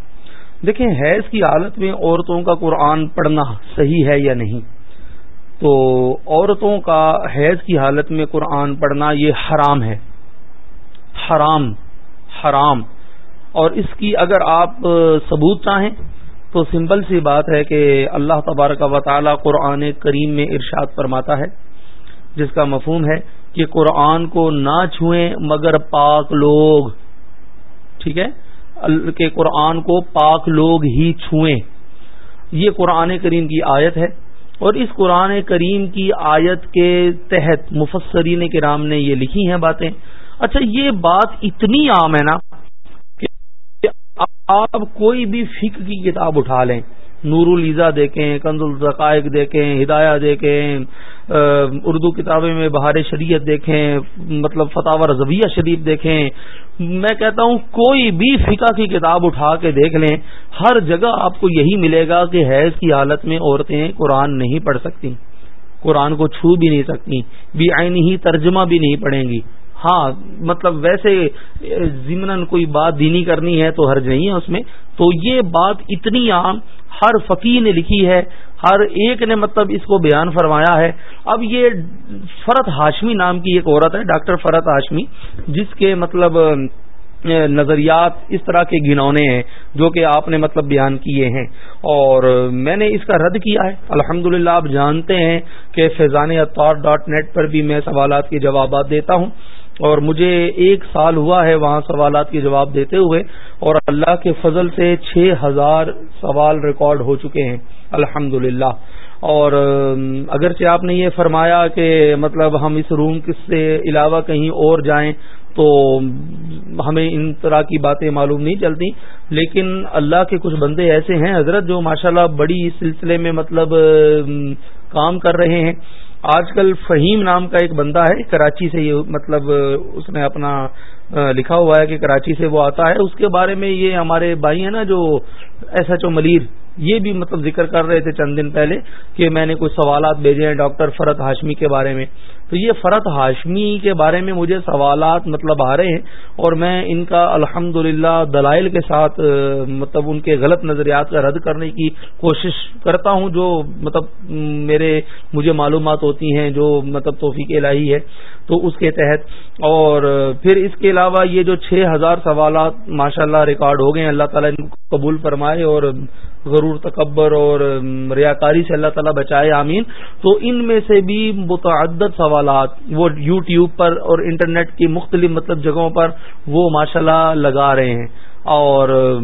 Speaker 1: دیکھیں، حیض کی حالت میں عورتوں کا قرآن پڑھنا صحیح ہے یا نہیں؟ تو عورتوں کا حیض کی حالت میں قرآن پڑھنا یہ حرام ہے۔ حرام حرام۔ اور اس کی اگر آپ ثبوت چاہیں تو سمپل سی بات ہے کہ اللہ تبارک و تعالی قرآن کریم میں ارشاد فرماتا ہے، جس کا مفہوم ہے کہ قرآن کو نہ چھوئیں مگر پاک لوگ۔ ٹھیک ہے؟ کہ قرآن کو پاک لوگ ہی چھوئیں۔ یہ قرآن کریم کی آیت ہے۔ اور اس قرآن کریم کی آیت کے تحت مفسرین کرام نے یہ لکھی ہیں باتیں۔ اچھا یہ بات اتنی عام ہے نا کہ آپ کوئی بھی فکر کی کتاب اٹھا لیں۔ نور الزا دیکھیں کنز الزقائق دیکھیں، ہدایہ دیکھیں اردو کتابیں میں بہار شریعت دیکھیں مطلب فتح رضویہ شریف دیکھیں۔ میں کہتا ہوں، کوئی بھی فقہ کی کتاب اٹھا کے دیکھ لیں، ہر جگہ آپ کو یہی ملے گا کہ حیض کی حالت میں عورتیں قرآن نہیں پڑھ سکتی قرآن کو چھو بھی نہیں سکتی بھی آئین ہی ترجمہ بھی نہیں پڑھیں گی۔ ہاں مطلب ویسے ضمن کوئی بات دینی کرنی ہے تو حرج نہیں ہے اس میں۔ تو یہ بات اتنی عام، ہر فقیر نے لکھی ہے، ہر ایک نے مطلب اس کو بیان فرمایا ہے۔ اب یہ فرت ہاشمی نام کی ایک عورت ہے، ڈاکٹر فرت ہاشمی، جس کے مطلب نظریات اس طرح کے گنونے ہیں، جو کہ آپ نے مطلب بیان کیے ہیں۔ اور میں نے اس کا رد کیا ہے۔ الحمد آپ جانتے ہیں کہ فیضان اطار ڈاٹ نیٹ پر بھی میں سوالات کے جوابات دیتا ہوں۔ اور مجھے ایک سال ہوا ہے وہاں سوالات کے جواب دیتے ہوئے اور اللہ کے فضل سے چھ ہزار سوال ریکارڈ ہو چکے ہیں الحمد اور اگرچہ آپ نے یہ فرمایا کہ مطلب ہم اس روم سے علاوہ کہیں اور جائیں تو ہمیں ان طرح کی باتیں معلوم نہیں چلتی، لیکن اللہ کے کچھ بندے ایسے ہیں حضرت جو ماشاءاللہ بڑی اس سلسلے میں مطلب کام کر رہے ہیں۔ آج کل فہیم نام کا ایک بندہ ہے، کراچی سے یہ مطلب اس نے اپنا لکھا ہوا ہے کہ کراچی سے وہ آتا ہے۔ اس کے بارے میں یہ ہمارے بھائی ہیں نا، جو ایس ایچ او ملیر، یہ بھی مطلب ذکر کر رہے تھے چند دن پہلے کہ میں نے کچھ سوالات بھیجے ہیں ڈاکٹر فرت ہاشمی کے بارے میں۔ تو یہ فرت ہاشمی کے بارے میں مجھے سوالات مطلب آ رہے ہیں اور میں ان کا الحمد دلائل کے ساتھ مطلب ان کے غلط نظریات کا رد کرنے کی کوشش کرتا ہوں جو مطلب میرے، مجھے معلومات ہوتی ہیں جو مطلب توفیق الہی ہے تو اس کے تحت۔ اور پھر اس کے علاوہ یہ جو چھ ہزار سوالات ماشاء اللہ ریکارڈ ہو گئے ہیں، اللہ تعالیٰ ان کو قبول فرمائے اور غرور تکبر اور ریاکاری سے اللہ تعالیٰ بچائے، آمین۔ تو ان میں سے بھی متعدد سوالات، وہ یو ٹیوب پر اور انٹرنیٹ کی مختلف مطلب جگہوں پر وہ ماشاءاللہ لگا رہے ہیں۔ اور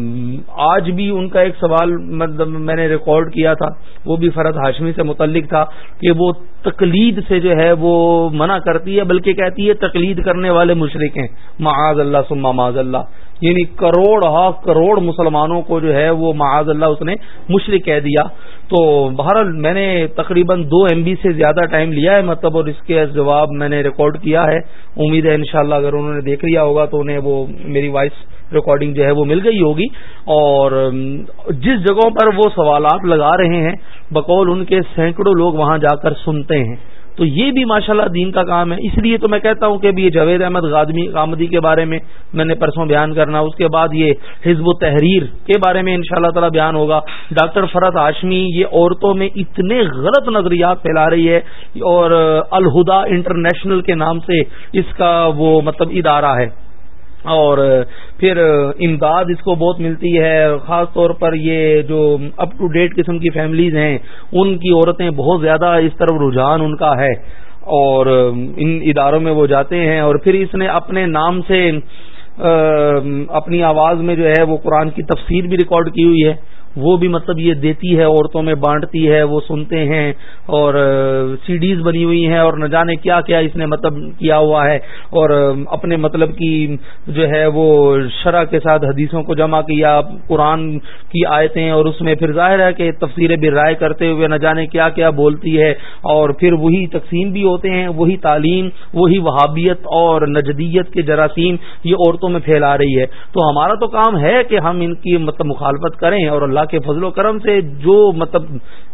Speaker 1: آج بھی ان کا ایک سوال مطلب میں نے ریکارڈ کیا تھا، وہ بھی فرد ہاشمی سے متعلق تھا کہ وہ تقلید سے جو ہے وہ منع کرتی ہے، بلکہ کہتی ہے تقلید کرنے والے مشرق ہیں۔ معاذ اللہ سما معاذ اللہ۔ یعنی کروڑ ہا کروڑ مسلمانوں کو جو ہے وہ معاذ اللہ اس نے مشرق کہہ دیا۔ تو بہرحال میں نے تقریباً دو ایم بی سے زیادہ ٹائم لیا ہے مطلب اور اس کے جواب میں نے ریکارڈ کیا ہے۔ امید ہے انشاءاللہ اگر انہوں نے دیکھ لیا ہوگا تو انہیں وہ میری وائس ریکارڈنگ جو ہے وہ مل گئی ہوگی۔ اور جس جگہوں پر وہ سوالات لگا رہے ہیں، بقول ان کے سینکڑوں لوگ وہاں جا کر سنتے ہیں۔ تو یہ بھی ماشاءاللہ دین کا کام ہے۔ اس لیے تو میں کہتا ہوں کہ یہ جوید احمد غادمی آمدی کے بارے میں میں نے پرسوں بیان کرنا۔ اس کے بعد یہ حزب و تحریر کے بارے میں ان شاء اللہ تعالی بیان ہوگا۔ ڈاکٹر فرت ہاشمی، یہ عورتوں میں اتنے غلط نظریات پھیلا رہی ہے اور الہدا انٹرنیشنل کے نام سے اس کا وہ مطلب ادارہ ہے۔ اور پھر امداد اس کو بہت ملتی ہے، خاص طور پر یہ جو اپ ٹو ڈیٹ قسم کی فیملیز ہیں، ان کی عورتیں بہت زیادہ اس طرف رجحان ان کا ہے اور ان اداروں میں وہ جاتے ہیں اور پھر اس نے اپنے نام سے اپنی آواز میں جو ہے وہ قرآن کی تفسیر بھی ریکارڈ کی ہوئی ہے۔ وہ بھی مطلب یہ دیتی ہے، عورتوں میں بانٹتی ہے، وہ سنتے ہیں اور سی ڈیز بنی ہوئی ہیں اور نہ جانے کیا کیا اس نے مطلب کیا ہوا ہے۔ اور اپنے مطلب کی جو ہے وہ شرح کے ساتھ حدیثوں کو جمع کیا، قرآن کی آیتیں اور اس میں پھر ظاہر ہے کہ تفسیر بھی رائے کرتے ہوئے نہ جانے کیا کیا بولتی ہے۔ اور پھر وہی تقسیم بھی ہوتے ہیں، وہی تعلیم، وہی وہابیت اور نجدیت کے جراثیم یہ عورتوں میں پھیلا رہی ہے۔ تو ہمارا تو کام ہے کہ ہم ان کی مطلب مخالفت کریں اور اللہ اللہ کے فضل و کرم سے جو مطلب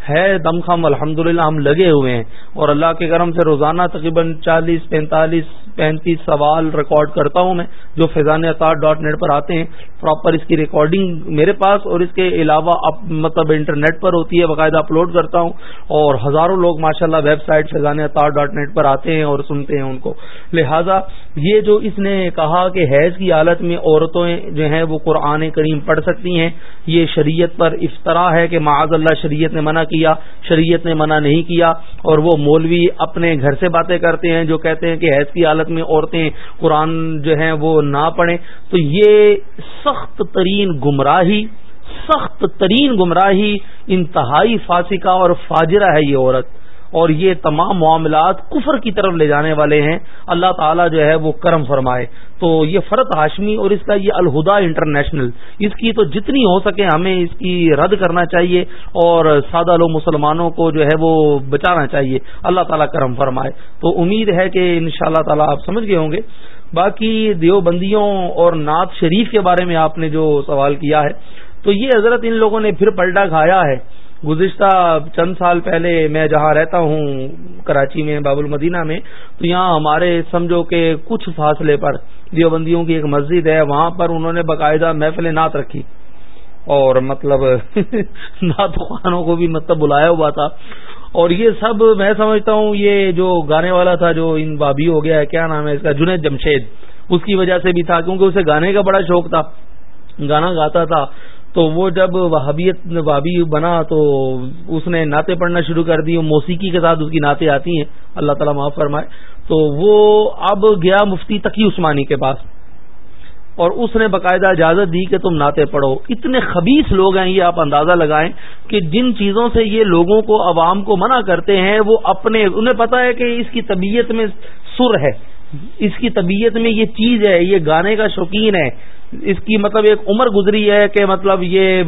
Speaker 1: ہے دم خم الحمد ہم لگے ہوئے ہیں۔ اور اللہ کے کرم سے روزانہ تقریباً چالیس، پینتالیس، پینتیس سوال ریکارڈ کرتا ہوں میں، جو فیضان اطار ڈاٹ نیٹ پر آتے ہیں۔ پراپر اس کی ریکارڈنگ میرے پاس اور اس کے علاوہ اب مطلب انٹرنیٹ پر ہوتی ہے، باقاعدہ اپلوڈ کرتا ہوں۔ اور ہزاروں لوگ ماشاء اللہ website Faizan Attar dot net پر آتے ہیں اور سنتے ہیں ان کو۔ لہذا یہ جو اس نے کہا کہ حیض کی حالت میں عورتیں جو ہیں وہ قرآن کریم پڑھ سکتی ہیں، یہ شریعت پر افطرا ہے کہ معاذ اللہ شریعت نے منع کیا، شریعت نے منع نہیں کیا، اور وہ مولوی اپنے گھر سے باتیں کرتے ہیں جو کہتے ہیں کہ حیض کی حالت میں عورتیں قرآن جو ہیں وہ نہ پڑھیں۔ تو یہ سخت ترین گمراہی، سخت ترین گمراہی، انتہائی فاسقہ اور فاجرہ ہے یہ عورت۔ اور یہ تمام معاملات کفر کی طرف لے جانے والے ہیں۔ اللہ تعالیٰ جو ہے وہ کرم فرمائے۔ تو یہ فرت ہاشمی اور اس کا یہ الہدا انٹرنیشنل، اس کی تو جتنی ہو سکے ہمیں اس کی رد کرنا چاہیے اور سادہ لو مسلمانوں کو جو ہے وہ بچانا چاہیے۔ اللہ تعالیٰ کرم فرمائے۔ تو امید ہے کہ ان شاء اللہ تعالیٰ آپ سمجھ گئے ہوں گے۔ باقی دیوبندیوں اور نعت شریف کے بارے میں آپ نے جو سوال کیا ہے، تو یہ حضرت ان لوگوں نے پھر پلٹا کھایا ہے۔ گزشتہ چند سال پہلے میں جہاں رہتا ہوں، کراچی میں، باب المدینہ میں، تو یہاں ہمارے سمجھو کہ کچھ فاصلے پر دیوبندیوں کی ایک مسجد ہے، وہاں پر انہوں نے باقاعدہ محفل نعت رکھی۔ اور مطلب نعت خانوں کو بھی مطلب بلایا ہوا تھا۔ اور یہ سب میں سمجھتا ہوں، یہ جو گانے والا تھا جو ان بابی ہو گیا ہے کیا نام ہے اس کا؟ جنید جمشید۔ اس کی وجہ سے بھی تھا، کیونکہ اسے گانے کا بڑا شوق تھا۔ گانا گاتا تھا۔ تو وہ جب وہابیت وہابی بنا تو اس نے نعتیں پڑھنا شروع کر دی، موسیقی کے ساتھ اس کی نعتیں آتی ہیں۔ اللہ تعالیٰ معاف فرمائے۔ تو وہ اب گیا مفتی تقی عثمانی کے پاس۔ اور اس نے باقاعدہ اجازت دی کہ تم نعتیں پڑھو۔ اتنے خبیص لوگ ہیں، یہ آپ اندازہ لگائیں کہ جن چیزوں سے یہ لوگوں کو، عوام کو منع کرتے ہیں، وہ اپنے، انہیں پتا ہے کہ اس کی طبیعت میں سر ہے۔ اس کی طبیعت میں یہ چیز ہے، یہ گانے کا شوقین ہے۔ اس کی مطلب ایک عمر گزری ہے کہ مطلب یہ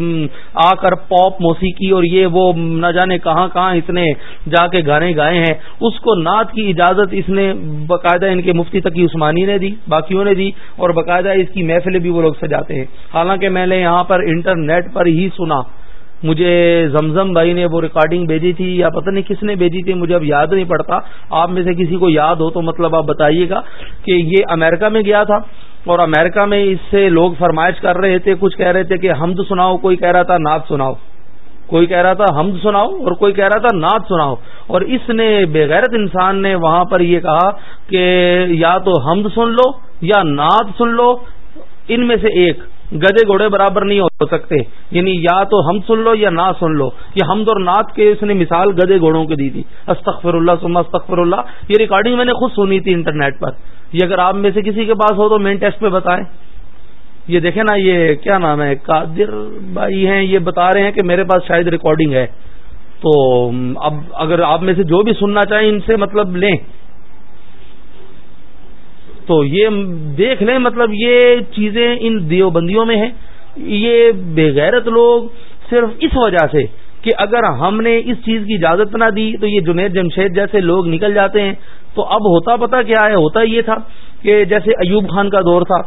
Speaker 1: آ کر پاپ موسیقی اور یہ وہ نہ جانے کہاں کہاں اس نے جا کے گانے گائے ہیں۔ اس کو نعت کی اجازت اس نے باقاعدہ ان کے مفتی تقی عثمانی نے دی، باقیوں نے دی اور باقاعدہ اس کی محفلیں بھی وہ لوگ سجاتے ہیں۔ حالانکہ میں نے یہاں پر انٹرنیٹ پر ہی سنا۔ مجھے زمزم بھائی نے وہ ریکارڈنگ بھیجی تھی یا پتہ نہیں کس نے بھیجی تھی، مجھے اب یاد نہیں پڑتا۔ آپ میں سے کسی کو یاد ہو تو مطلب آپ بتائیے گا کہ یہ امریکہ میں گیا تھا۔ اور امریکہ میں اس سے لوگ فرمائش کر رہے تھے، کچھ کہہ رہے تھے کہ حمد سناؤ، کوئی کہہ رہا تھا نعت سناؤ۔ کوئی کہہ رہا تھا حمد سناؤ اور کوئی کہہ رہا تھا نعت سناؤ۔ اور اس نے بےغیرت انسان نے وہاں پر یہ کہا کہ یا تو حمد سن لو یا نعت سن لو، ان میں سے ایک گدے گھوڑے برابر نہیں ہو سکتے۔ یعنی یا تو ہم سن لو یا نہ سن لو۔ یہ حمد اور نعت کے اس نے مثال گدے گھوڑوں کی دی تھی۔ استغفر اللہ سما استغفر اللہ، یہ ریکارڈنگ میں نے خود سنی تھی انٹرنیٹ پر۔ یہ اگر آپ میں سے کسی کے پاس ہو تو مین ٹیسٹ پہ بتائیں۔ یہ دیکھیں نا، یہ کیا نام ہے؟ قادر بھائی ہیں، یہ بتا رہے ہیں کہ میرے پاس شاید ریکارڈنگ ہے۔ تو، اب اگر آپ میں سے جو بھی سننا چاہیں، ان سے مطلب لیں۔ تو یہ دیکھ لیں مطلب یہ چیزیں ان دیوبندیوں میں ہیں۔ یہ بےغیرت لوگ صرف اس وجہ سے کہ اگر ہم نے اس چیز کی اجازت نہ دی تو یہ جنید جمشید جیسے لوگ نکل جاتے ہیں۔ تو اب ہوتا پتا کیا ہے؟ ہوتا یہ تھا کہ جیسے ایوب خان کا دور تھا،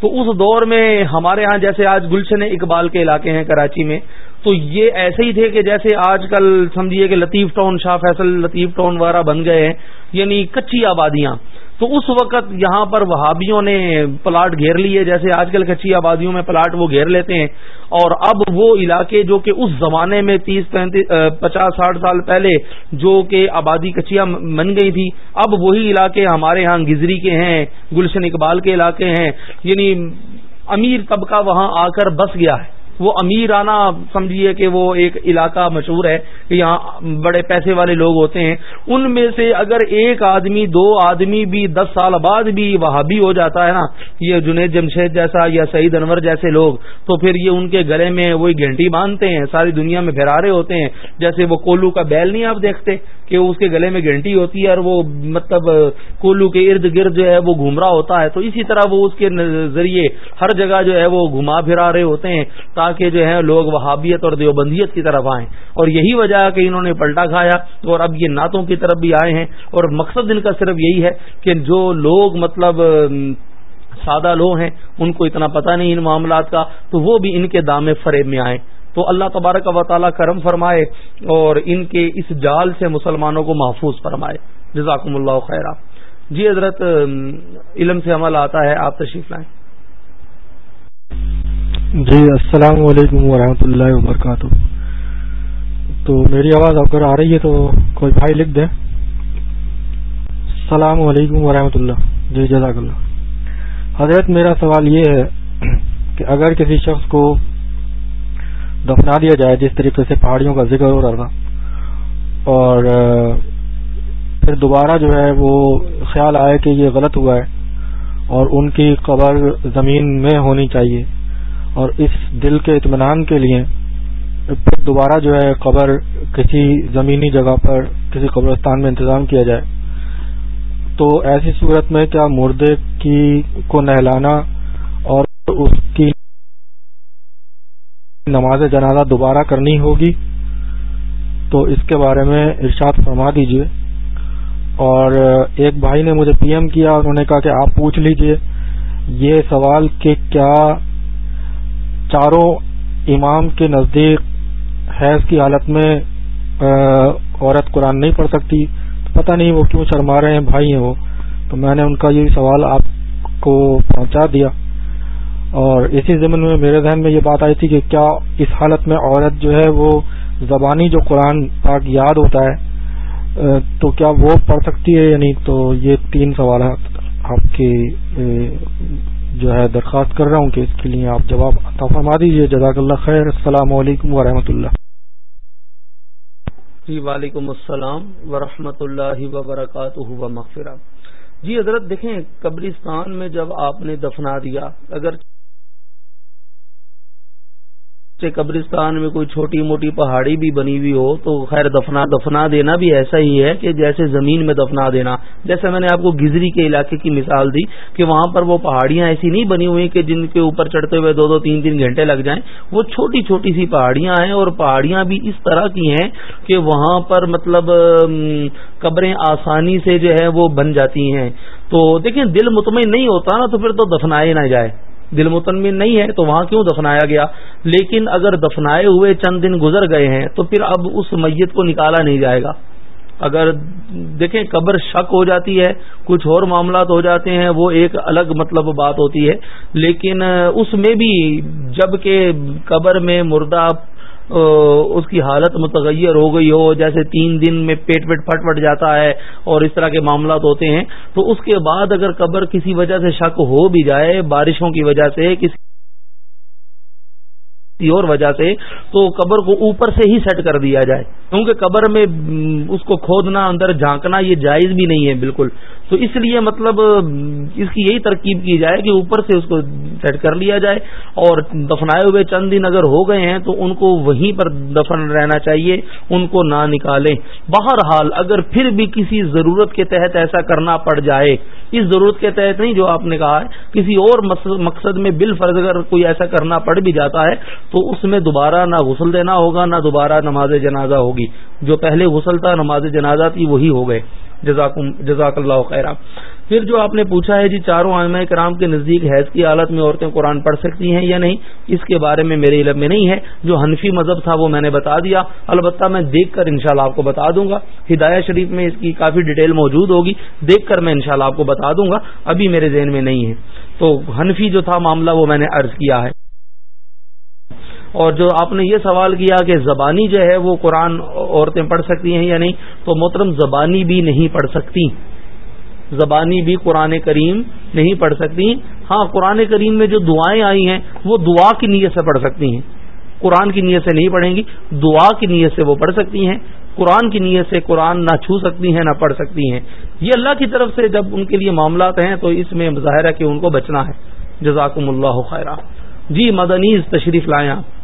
Speaker 1: تو اس دور میں ہمارے ہاں جیسے آج گلشن اقبال کے علاقے ہیں کراچی میں، تو یہ ایسے ہی تھے کہ جیسے آج کل سمجھیے کہ لطیف ٹاؤن شاہ فیصل لطیف ٹاؤن وغیرہ بن گئے ہیں یعنی کچی آبادیاں۔ تو اس وقت یہاں پر وہابیوں نے پلاٹ گھیر لیے، جیسے آج کل کچی آبادیوں میں پلاٹ وہ گھیر لیتے ہیں۔ اور اب وہ علاقے جو کہ اس زمانے میں تیس، پینتیس پچاس، ساٹھ سال پہلے جو کہ آبادی کچیاں بن گئی تھی، اب وہی علاقے ہمارے ہاں گزری کے ہیں، گلشن اقبال کے علاقے ہیں۔ یعنی امیر طبقہ وہاں آ کر بس گیا ہے۔ وہ امیر آنا سمجھیے کہ وہ ایک علاقہ مشہور ہے، کہ یہاں بڑے پیسے والے لوگ ہوتے ہیں۔ ان میں سے اگر ایک آدمی، دو آدمی بھی، دس سال بعد بھی وہاں بھی ہو جاتا ہے نا، یہ جنید جمشید جیسا یا سعید انور جیسے لوگ، تو پھر یہ ان کے گلے میں وہی گھنٹی باندھتے ہیں، ساری دنیا میں پھیرارے ہوتے ہیں۔ جیسے وہ کولو کا بیل نہیں آپ دیکھتے کہ اس کے گلے میں گھنٹی ہوتی ہے اور وہ مطلب کولو کے ارد گرد جو ہے وہ گھوم رہا ہوتا ہے، تو اسی طرح وہ اس کے ذریعے ہر جگہ جو ہے وہ گھما پھرا رہے ہوتے ہیں۔ تاکہ جو ہے لوگ وہابیت اور دیوبندیت کی طرف آئیں۔ اور یہی وجہ ہے کہ انہوں نے پلٹا کھایا اور اب یہ نعتوں کی طرف بھی آئے ہیں۔ اور مقصد ان کا صرف یہی ہے کہ جو لوگ مطلب سادہ لوگ ہیں، ان کو اتنا پتہ نہیں ان معاملات کا، تو وہ بھی ان کے دام فریب میں آئیں تو اللہ تبارک و تعالیٰ کرم فرمائے اور ان کے اس جال سے مسلمانوں کو محفوظ فرمائے۔ جزاکم اللہ خیر جی حضرت علم سے عمل آتا ہے، آپ تشریف لائیں۔
Speaker 4: جی السلام علیکم ورحمۃ اللہ وبرکاتہ۔ تو میری آواز اگر آ رہی ہے تو کوئی بھائی لکھ دیں۔ السلام علیکم ورحمۃ اللہ۔ جی جزاک اللہ۔ حضرت، میرا سوال یہ ہے کہ اگر کسی شخص کو دفنا دیا جائے، جس طریقے سے پہاڑیوں کا ذکر ہو رہا تھا، اور پھر دوبارہ جو ہے وہ خیال آئے کہ یہ غلط ہوا ہے، اور ان کی قبر زمین میں ہونی چاہیے اور اس دل کے اطمینان کے لیے پھر دوبارہ جو ہے قبر کسی زمینی جگہ پر، کسی قبرستان میں انتظام کیا جائے۔ تو ایسی صورت میں کیا مردے کی کو نہلانا اور اس کی نماز جنازہ دوبارہ کرنی ہوگی؟ تو اس کے بارے میں ارشاد فرما دیجیے۔ اور ایک بھائی نے مجھے پی ایم کیا، انہوں نے کہا کہ آپ پوچھ لیجیے، یہ سوال کہ کیا چاروں امام کے نزدیک حیض کی حالت میں عورت قرآن نہیں پڑھ سکتی۔ پتہ نہیں وہ کیوں شرما رہے ہیں، بھائی ہیں وہ۔ تو میں نے ان کا یہ سوال آپ کو پہنچا دیا۔ اور اسی زمین میں میرے ذہن میں یہ بات آئی تھی کہ کیا اس حالت میں عورت جو ہے وہ زبانی جو قرآن پاک یاد ہوتا ہے تو کیا وہ پڑھ سکتی ہے یعنی تو یہ تین سوالات آپ کی جو ہے درخواست کر رہا ہوں کہ اس کے لیے آپ جواب عطا فرما دیجیے جزاک اللہ خیر۔ السلام علیکم ورحمۃ اللہ۔
Speaker 1: جی وعلیکم السلام ورحمۃ اللہ وبرکاتہ و جی حضرت دیکھیں، قبرستان میں جب آپ نے دفنا دیا، اگر قبرستان میں کوئی چھوٹی موٹی پہاڑی بھی بنی ہوئی ہو تو خیر دفنا دفنا دینا بھی ایسا ہی ہے کہ جیسے زمین میں دفنا دینا۔ جیسے میں نے آپ کو گزری کے علاقے کی مثال دی کہ وہاں پر وہ پہاڑیاں ایسی نہیں بنی ہوئی کہ جن کے اوپر چڑھتے ہوئے دو دو تین تین گھنٹے لگ جائیں۔ وہ چھوٹی چھوٹی سی پہاڑیاں ہیں اور پہاڑیاں بھی اس طرح کی ہیں کہ وہاں پر مطلب قبریں آسانی سے جو ہے وہ بن جاتی ہیں۔ تو دیکھیں دل مطمئن نہیں ہوتا نا تو پھر تو دفنائے نہ جائے۔ دل مطمئن نہیں ہے تو وہاں کیوں دفنایا گیا؟ لیکن اگر دفنائے ہوئے چند دن گزر گئے ہیں تو پھر اب اس میت کو نکالا نہیں جائے گا۔ اگر دیکھیں قبر شک ہو جاتی ہے، کچھ اور معاملات ہو جاتے ہیں، وہ ایک الگ مطلب بات ہوتی ہے۔ لیکن اس میں بھی جبکہ قبر میں مردہ اس کی حالت متغیر ہو گئی ہو، جیسے تین دن میں پیٹ پیٹ پھٹ پٹ جاتا ہے اور اس طرح کے معاملات ہوتے ہیں، تو اس کے بعد اگر قبر کسی وجہ سے شک ہو بھی جائے، بارشوں کی وجہ سے کسی کسی اور وجہ سے، تو قبر کو اوپر سے ہی سیٹ کر دیا جائے۔ کیونکہ قبر میں اس کو کھودنا، اندر جھانکنا، یہ جائز بھی نہیں ہے، بالکل۔ تو اس لیے مطلب اس کی یہی ترکیب کی جائے کہ اوپر سے اس کو سیٹ کر لیا جائے۔ اور دفنائے ہوئے چند دن اگر ہو گئے ہیں، تو ان کو وہیں پر دفن رہنا چاہیے، ان کو نہ نکالیں۔ بہرحال، اگر پھر بھی کسی ضرورت کے تحت ایسا کرنا پڑ جائے، اس ضرورت کے تحت نہیں جو آپ نے کہا ہے، کسی اور مقصد میں بال فرض اگر کوئی ایسا کرنا پڑ بھی جاتا ہے، تو اس میں دوبارہ نہ غسل دینا ہوگا، نہ دوبارہ نماز جنازہ ہوگی۔ جو پہلے غسل تھا، نماز جنازہ تھی، وہی ہو گئے۔ جزاک اللہ خیر پھر جو آپ نے پوچھا ہے جی چاروں عالمۂ کرام کے نزدیک حیض کی حالت میں عورتیں قرآن پڑھ سکتی ہیں یا نہیں، اس کے بارے میں میرے علم میں نہیں ہے۔ جو حنفی مذہب تھا، وہ میں نے بتا دیا۔ البتہ میں دیکھ کر انشاءاللہ آپ کو بتا دوں گا۔ ہدایہ شریف میں اس کی کافی ڈیٹیل موجود ہوگی۔ دیکھ کر میں انشاءاللہ آپ کو بتا دوں گا۔ ابھی میرے ذہن میں نہیں ہے۔ تو حنفی جو تھا معاملہ، وہ میں نے عرض کیا ہے۔ اور جو آپ نے یہ سوال کیا کہ زبانی جو ہے وہ قرآن عورتیں پڑھ سکتی ہیں یا نہیں، تو محترم زبانی بھی نہیں پڑھ سکتی۔ زبانی بھی قرآن کریم نہیں پڑھ سکتی۔ ہاں قرآن کریم میں جو دعائیں آئی ہیں، وہ دعا کی نیت سے پڑھ سکتی ہیں۔ قرآن کی نیت سے نہیں پڑھیں گی، دعا کی نیت سے وہ پڑھ سکتی ہیں۔ قرآن کی نیت سے قرآن نہ چھو سکتی ہیں، نہ پڑھ سکتی ہیں۔ یہ اللہ کی طرف سے جب ان کے لیے معاملات ہیں، تو اس میں مظاہرہ کہ ان کو بچنا ہے۔ جزاکم اللہ خیرہ جی مدنیز تشریف لائیں آپ۔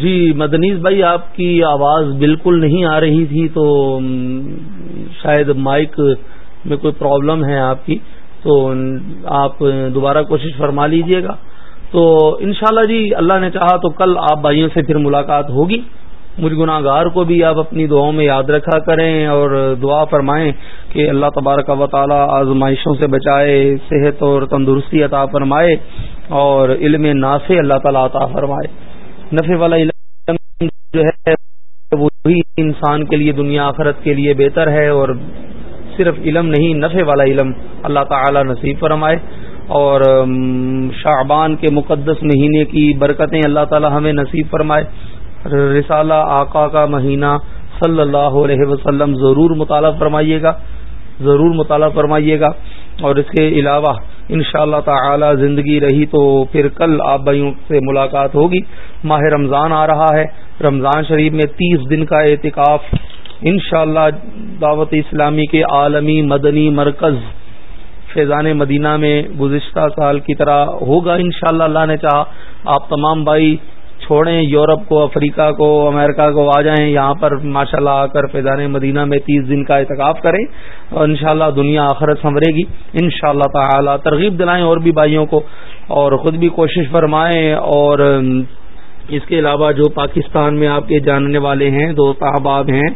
Speaker 1: جی مدنیز بھائی، آپ کی آواز بالکل نہیں آ رہی تھی تو شاید مائک میں کوئی پرابلم ہے آپ کی، تو آپ دوبارہ کوشش فرما لیجیے گا۔ تو انشاءاللہ جی اللہ نے چاہا تو کل آپ بھائیوں سے پھر ملاقات ہوگی۔ مجھ گناہ گار کو بھی آپ اپنی دعاؤں میں یاد رکھا کریں اور دعا فرمائیں کہ اللہ تبارک و تعالی آزمائشوں سے بچائے، صحت اور تندرستی عطا فرمائے اور علم نافع اللہ تعالیٰ عطا فرمائے۔ نفع والا علم جو ہے، وہی انسان کے لیے، دنیا آخرت کے لیے بہتر ہے اور صرف علم نہیں، نفع والا علم اللہ تعالی نصیب فرمائے۔ اور شعبان کے مقدس مہینے کی برکتیں اللہ تعالی ہمیں نصیب فرمائے۔ رسالہ آقا کا مہینہ صلی اللہ علیہ وسلم ضرور مطالعہ فرمائیے گا، ضرور مطالعہ فرمائیے گا۔ اور اس کے علاوہ ان شاء اللہ تعالی زندگی رہی تو پھر کل آپ بھائیوں سے ملاقات ہوگی۔ ماہ رمضان آ رہا ہے۔ رمضان شریف میں تیس دن کا اعتکاف۔ ان شاء اللہ دعوت اسلامی کے عالمی مدنی مرکز فیضان مدینہ میں گزشتہ سال کی طرح ہوگا۔ ان شاء اللہ اللہ نے چاہا آپ تمام بھائی چھوڑیں، یورپ کو، افریقہ کو، امریکہ کو، آ جائیں، یہاں پر ماشاء اللہ آ کر فیضان مدینہ میں تیس دن کا احتکاب کریں اور انشاءاللہ دنیا آخرت سنورے گی۔ ان شاء اللہ تعالی ترغیب دلائیں اور بھی بھائیوں کو اور خود بھی کوشش فرمائیں اور اس کے علاوہ جو پاکستان میں آپ کے جاننے والے ہیں دوست احباب ہیں،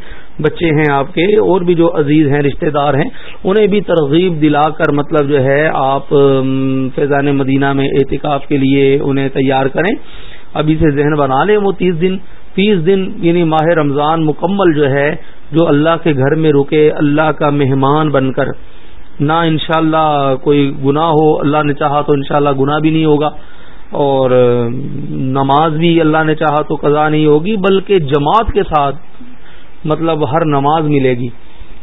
Speaker 1: بچے ہیں آپ کے، اور بھی جو عزیز ہیں، رشتہ دار ہیں، انہیں بھی ترغیب دلا کر مطلب جو ہے آپ فیضان مدینہ میں احتکاف کے لیے انہیں تیار کریں۔ ابھی سے ذہن بنا لیں وہ تیس دن تیس دن یعنی ماہ رمضان مکمل جو ہے، جو اللہ کے گھر میں رکے، اللہ کا مہمان بن کر۔ نہ انشاءاللہ کوئی گناہ ہو، اللہ نے چاہا تو انشاءاللہ اللہ گناہ بھی نہیں ہوگا۔ اور نماز بھی اللہ نے چاہا تو قضا نہیں ہوگی، بلکہ جماعت کے ساتھ مطلب ہر نماز ملے گی۔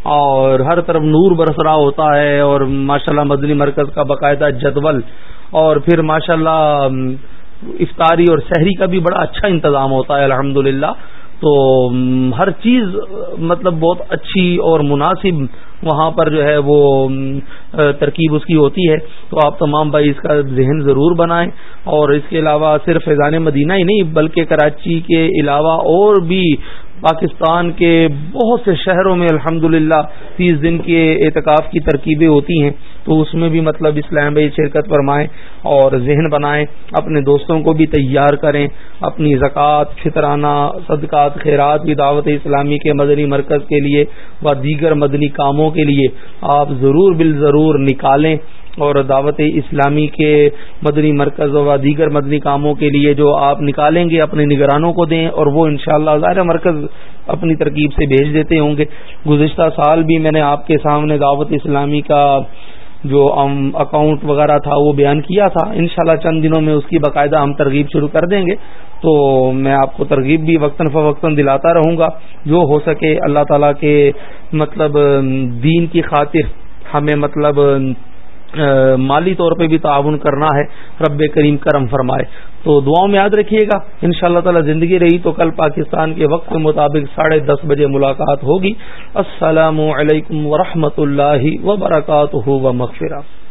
Speaker 1: اور ہر طرف نور برسرا ہوتا ہے، اور ماشاءاللہ مدنی مرکز کا باقاعدہ جدول۔ اور پھر ماشاءاللہ افطاری اور شہری کا بھی بڑا اچھا انتظام ہوتا ہے الحمد تو ہر چیز مطلب بہت اچھی اور مناسب وہاں پر جو ہے وہ ترکیب اس کی ہوتی ہے۔ تو آپ تمام بھائی اس کا ذہن ضرور بنائیں۔ اور اس کے علاوہ صرف فیضان مدینہ ہی نہیں، بلکہ کراچی کے علاوہ اور بھی پاکستان کے بہت سے شہروں میں الحمد للہ تیس دن کے اعتکاف کی ترکیبیں ہوتی ہیں، تو اس میں بھی مطلب اسلام بھائی شرکت فرمائیں اور ذہن بنائیں، اپنے دوستوں کو بھی تیار کریں، اپنی زکوٰۃ، فطرانہ، صدقات، خیرات بھی دعوت اسلامی کے مدنی مرکز کے لیے و دیگر مدنی کاموں کے لیے آپ ضرور بال ضرور نکالیں۔ اور دعوت اسلامی کے مدنی مرکز و دیگر مدنی کاموں کے لیے جو آپ نکالیں گے اپنے نگرانوں کو دیں اور وہ انشاءاللہ شاء ظاہر مرکز اپنی ترکیب سے بھیج دیتے ہوں گے۔ گزشتہ سال بھی میں نے آپ کے سامنے دعوت اسلامی کا جو اکاؤنٹ وغیرہ تھا وہ بیان کیا تھا۔ انشاءاللہ چند دنوں میں اس کی باقاعدہ ہم ترغیب شروع کر دیں گے۔ تو میں آپ کو ترغیب بھی وقتاً فوقتاً دلاتا رہوں گا۔ جو ہو سکے اللہ تعالیٰ کے مطلب دین کی خاطر ہمیں مطلب مالی طور پہ بھی تعاون کرنا ہے۔ رب کریم کرم فرمائے۔ تو دعاؤں میں یاد رکھیے گا ان شاء اللہ تعالی زندگی رہی تو کل پاکستان کے وقت کے مطابق ساڑھے دس بجے ملاقات ہوگی۔ السلام علیکم ورحمۃ اللہ وبرکاتہ و مغفرہ۔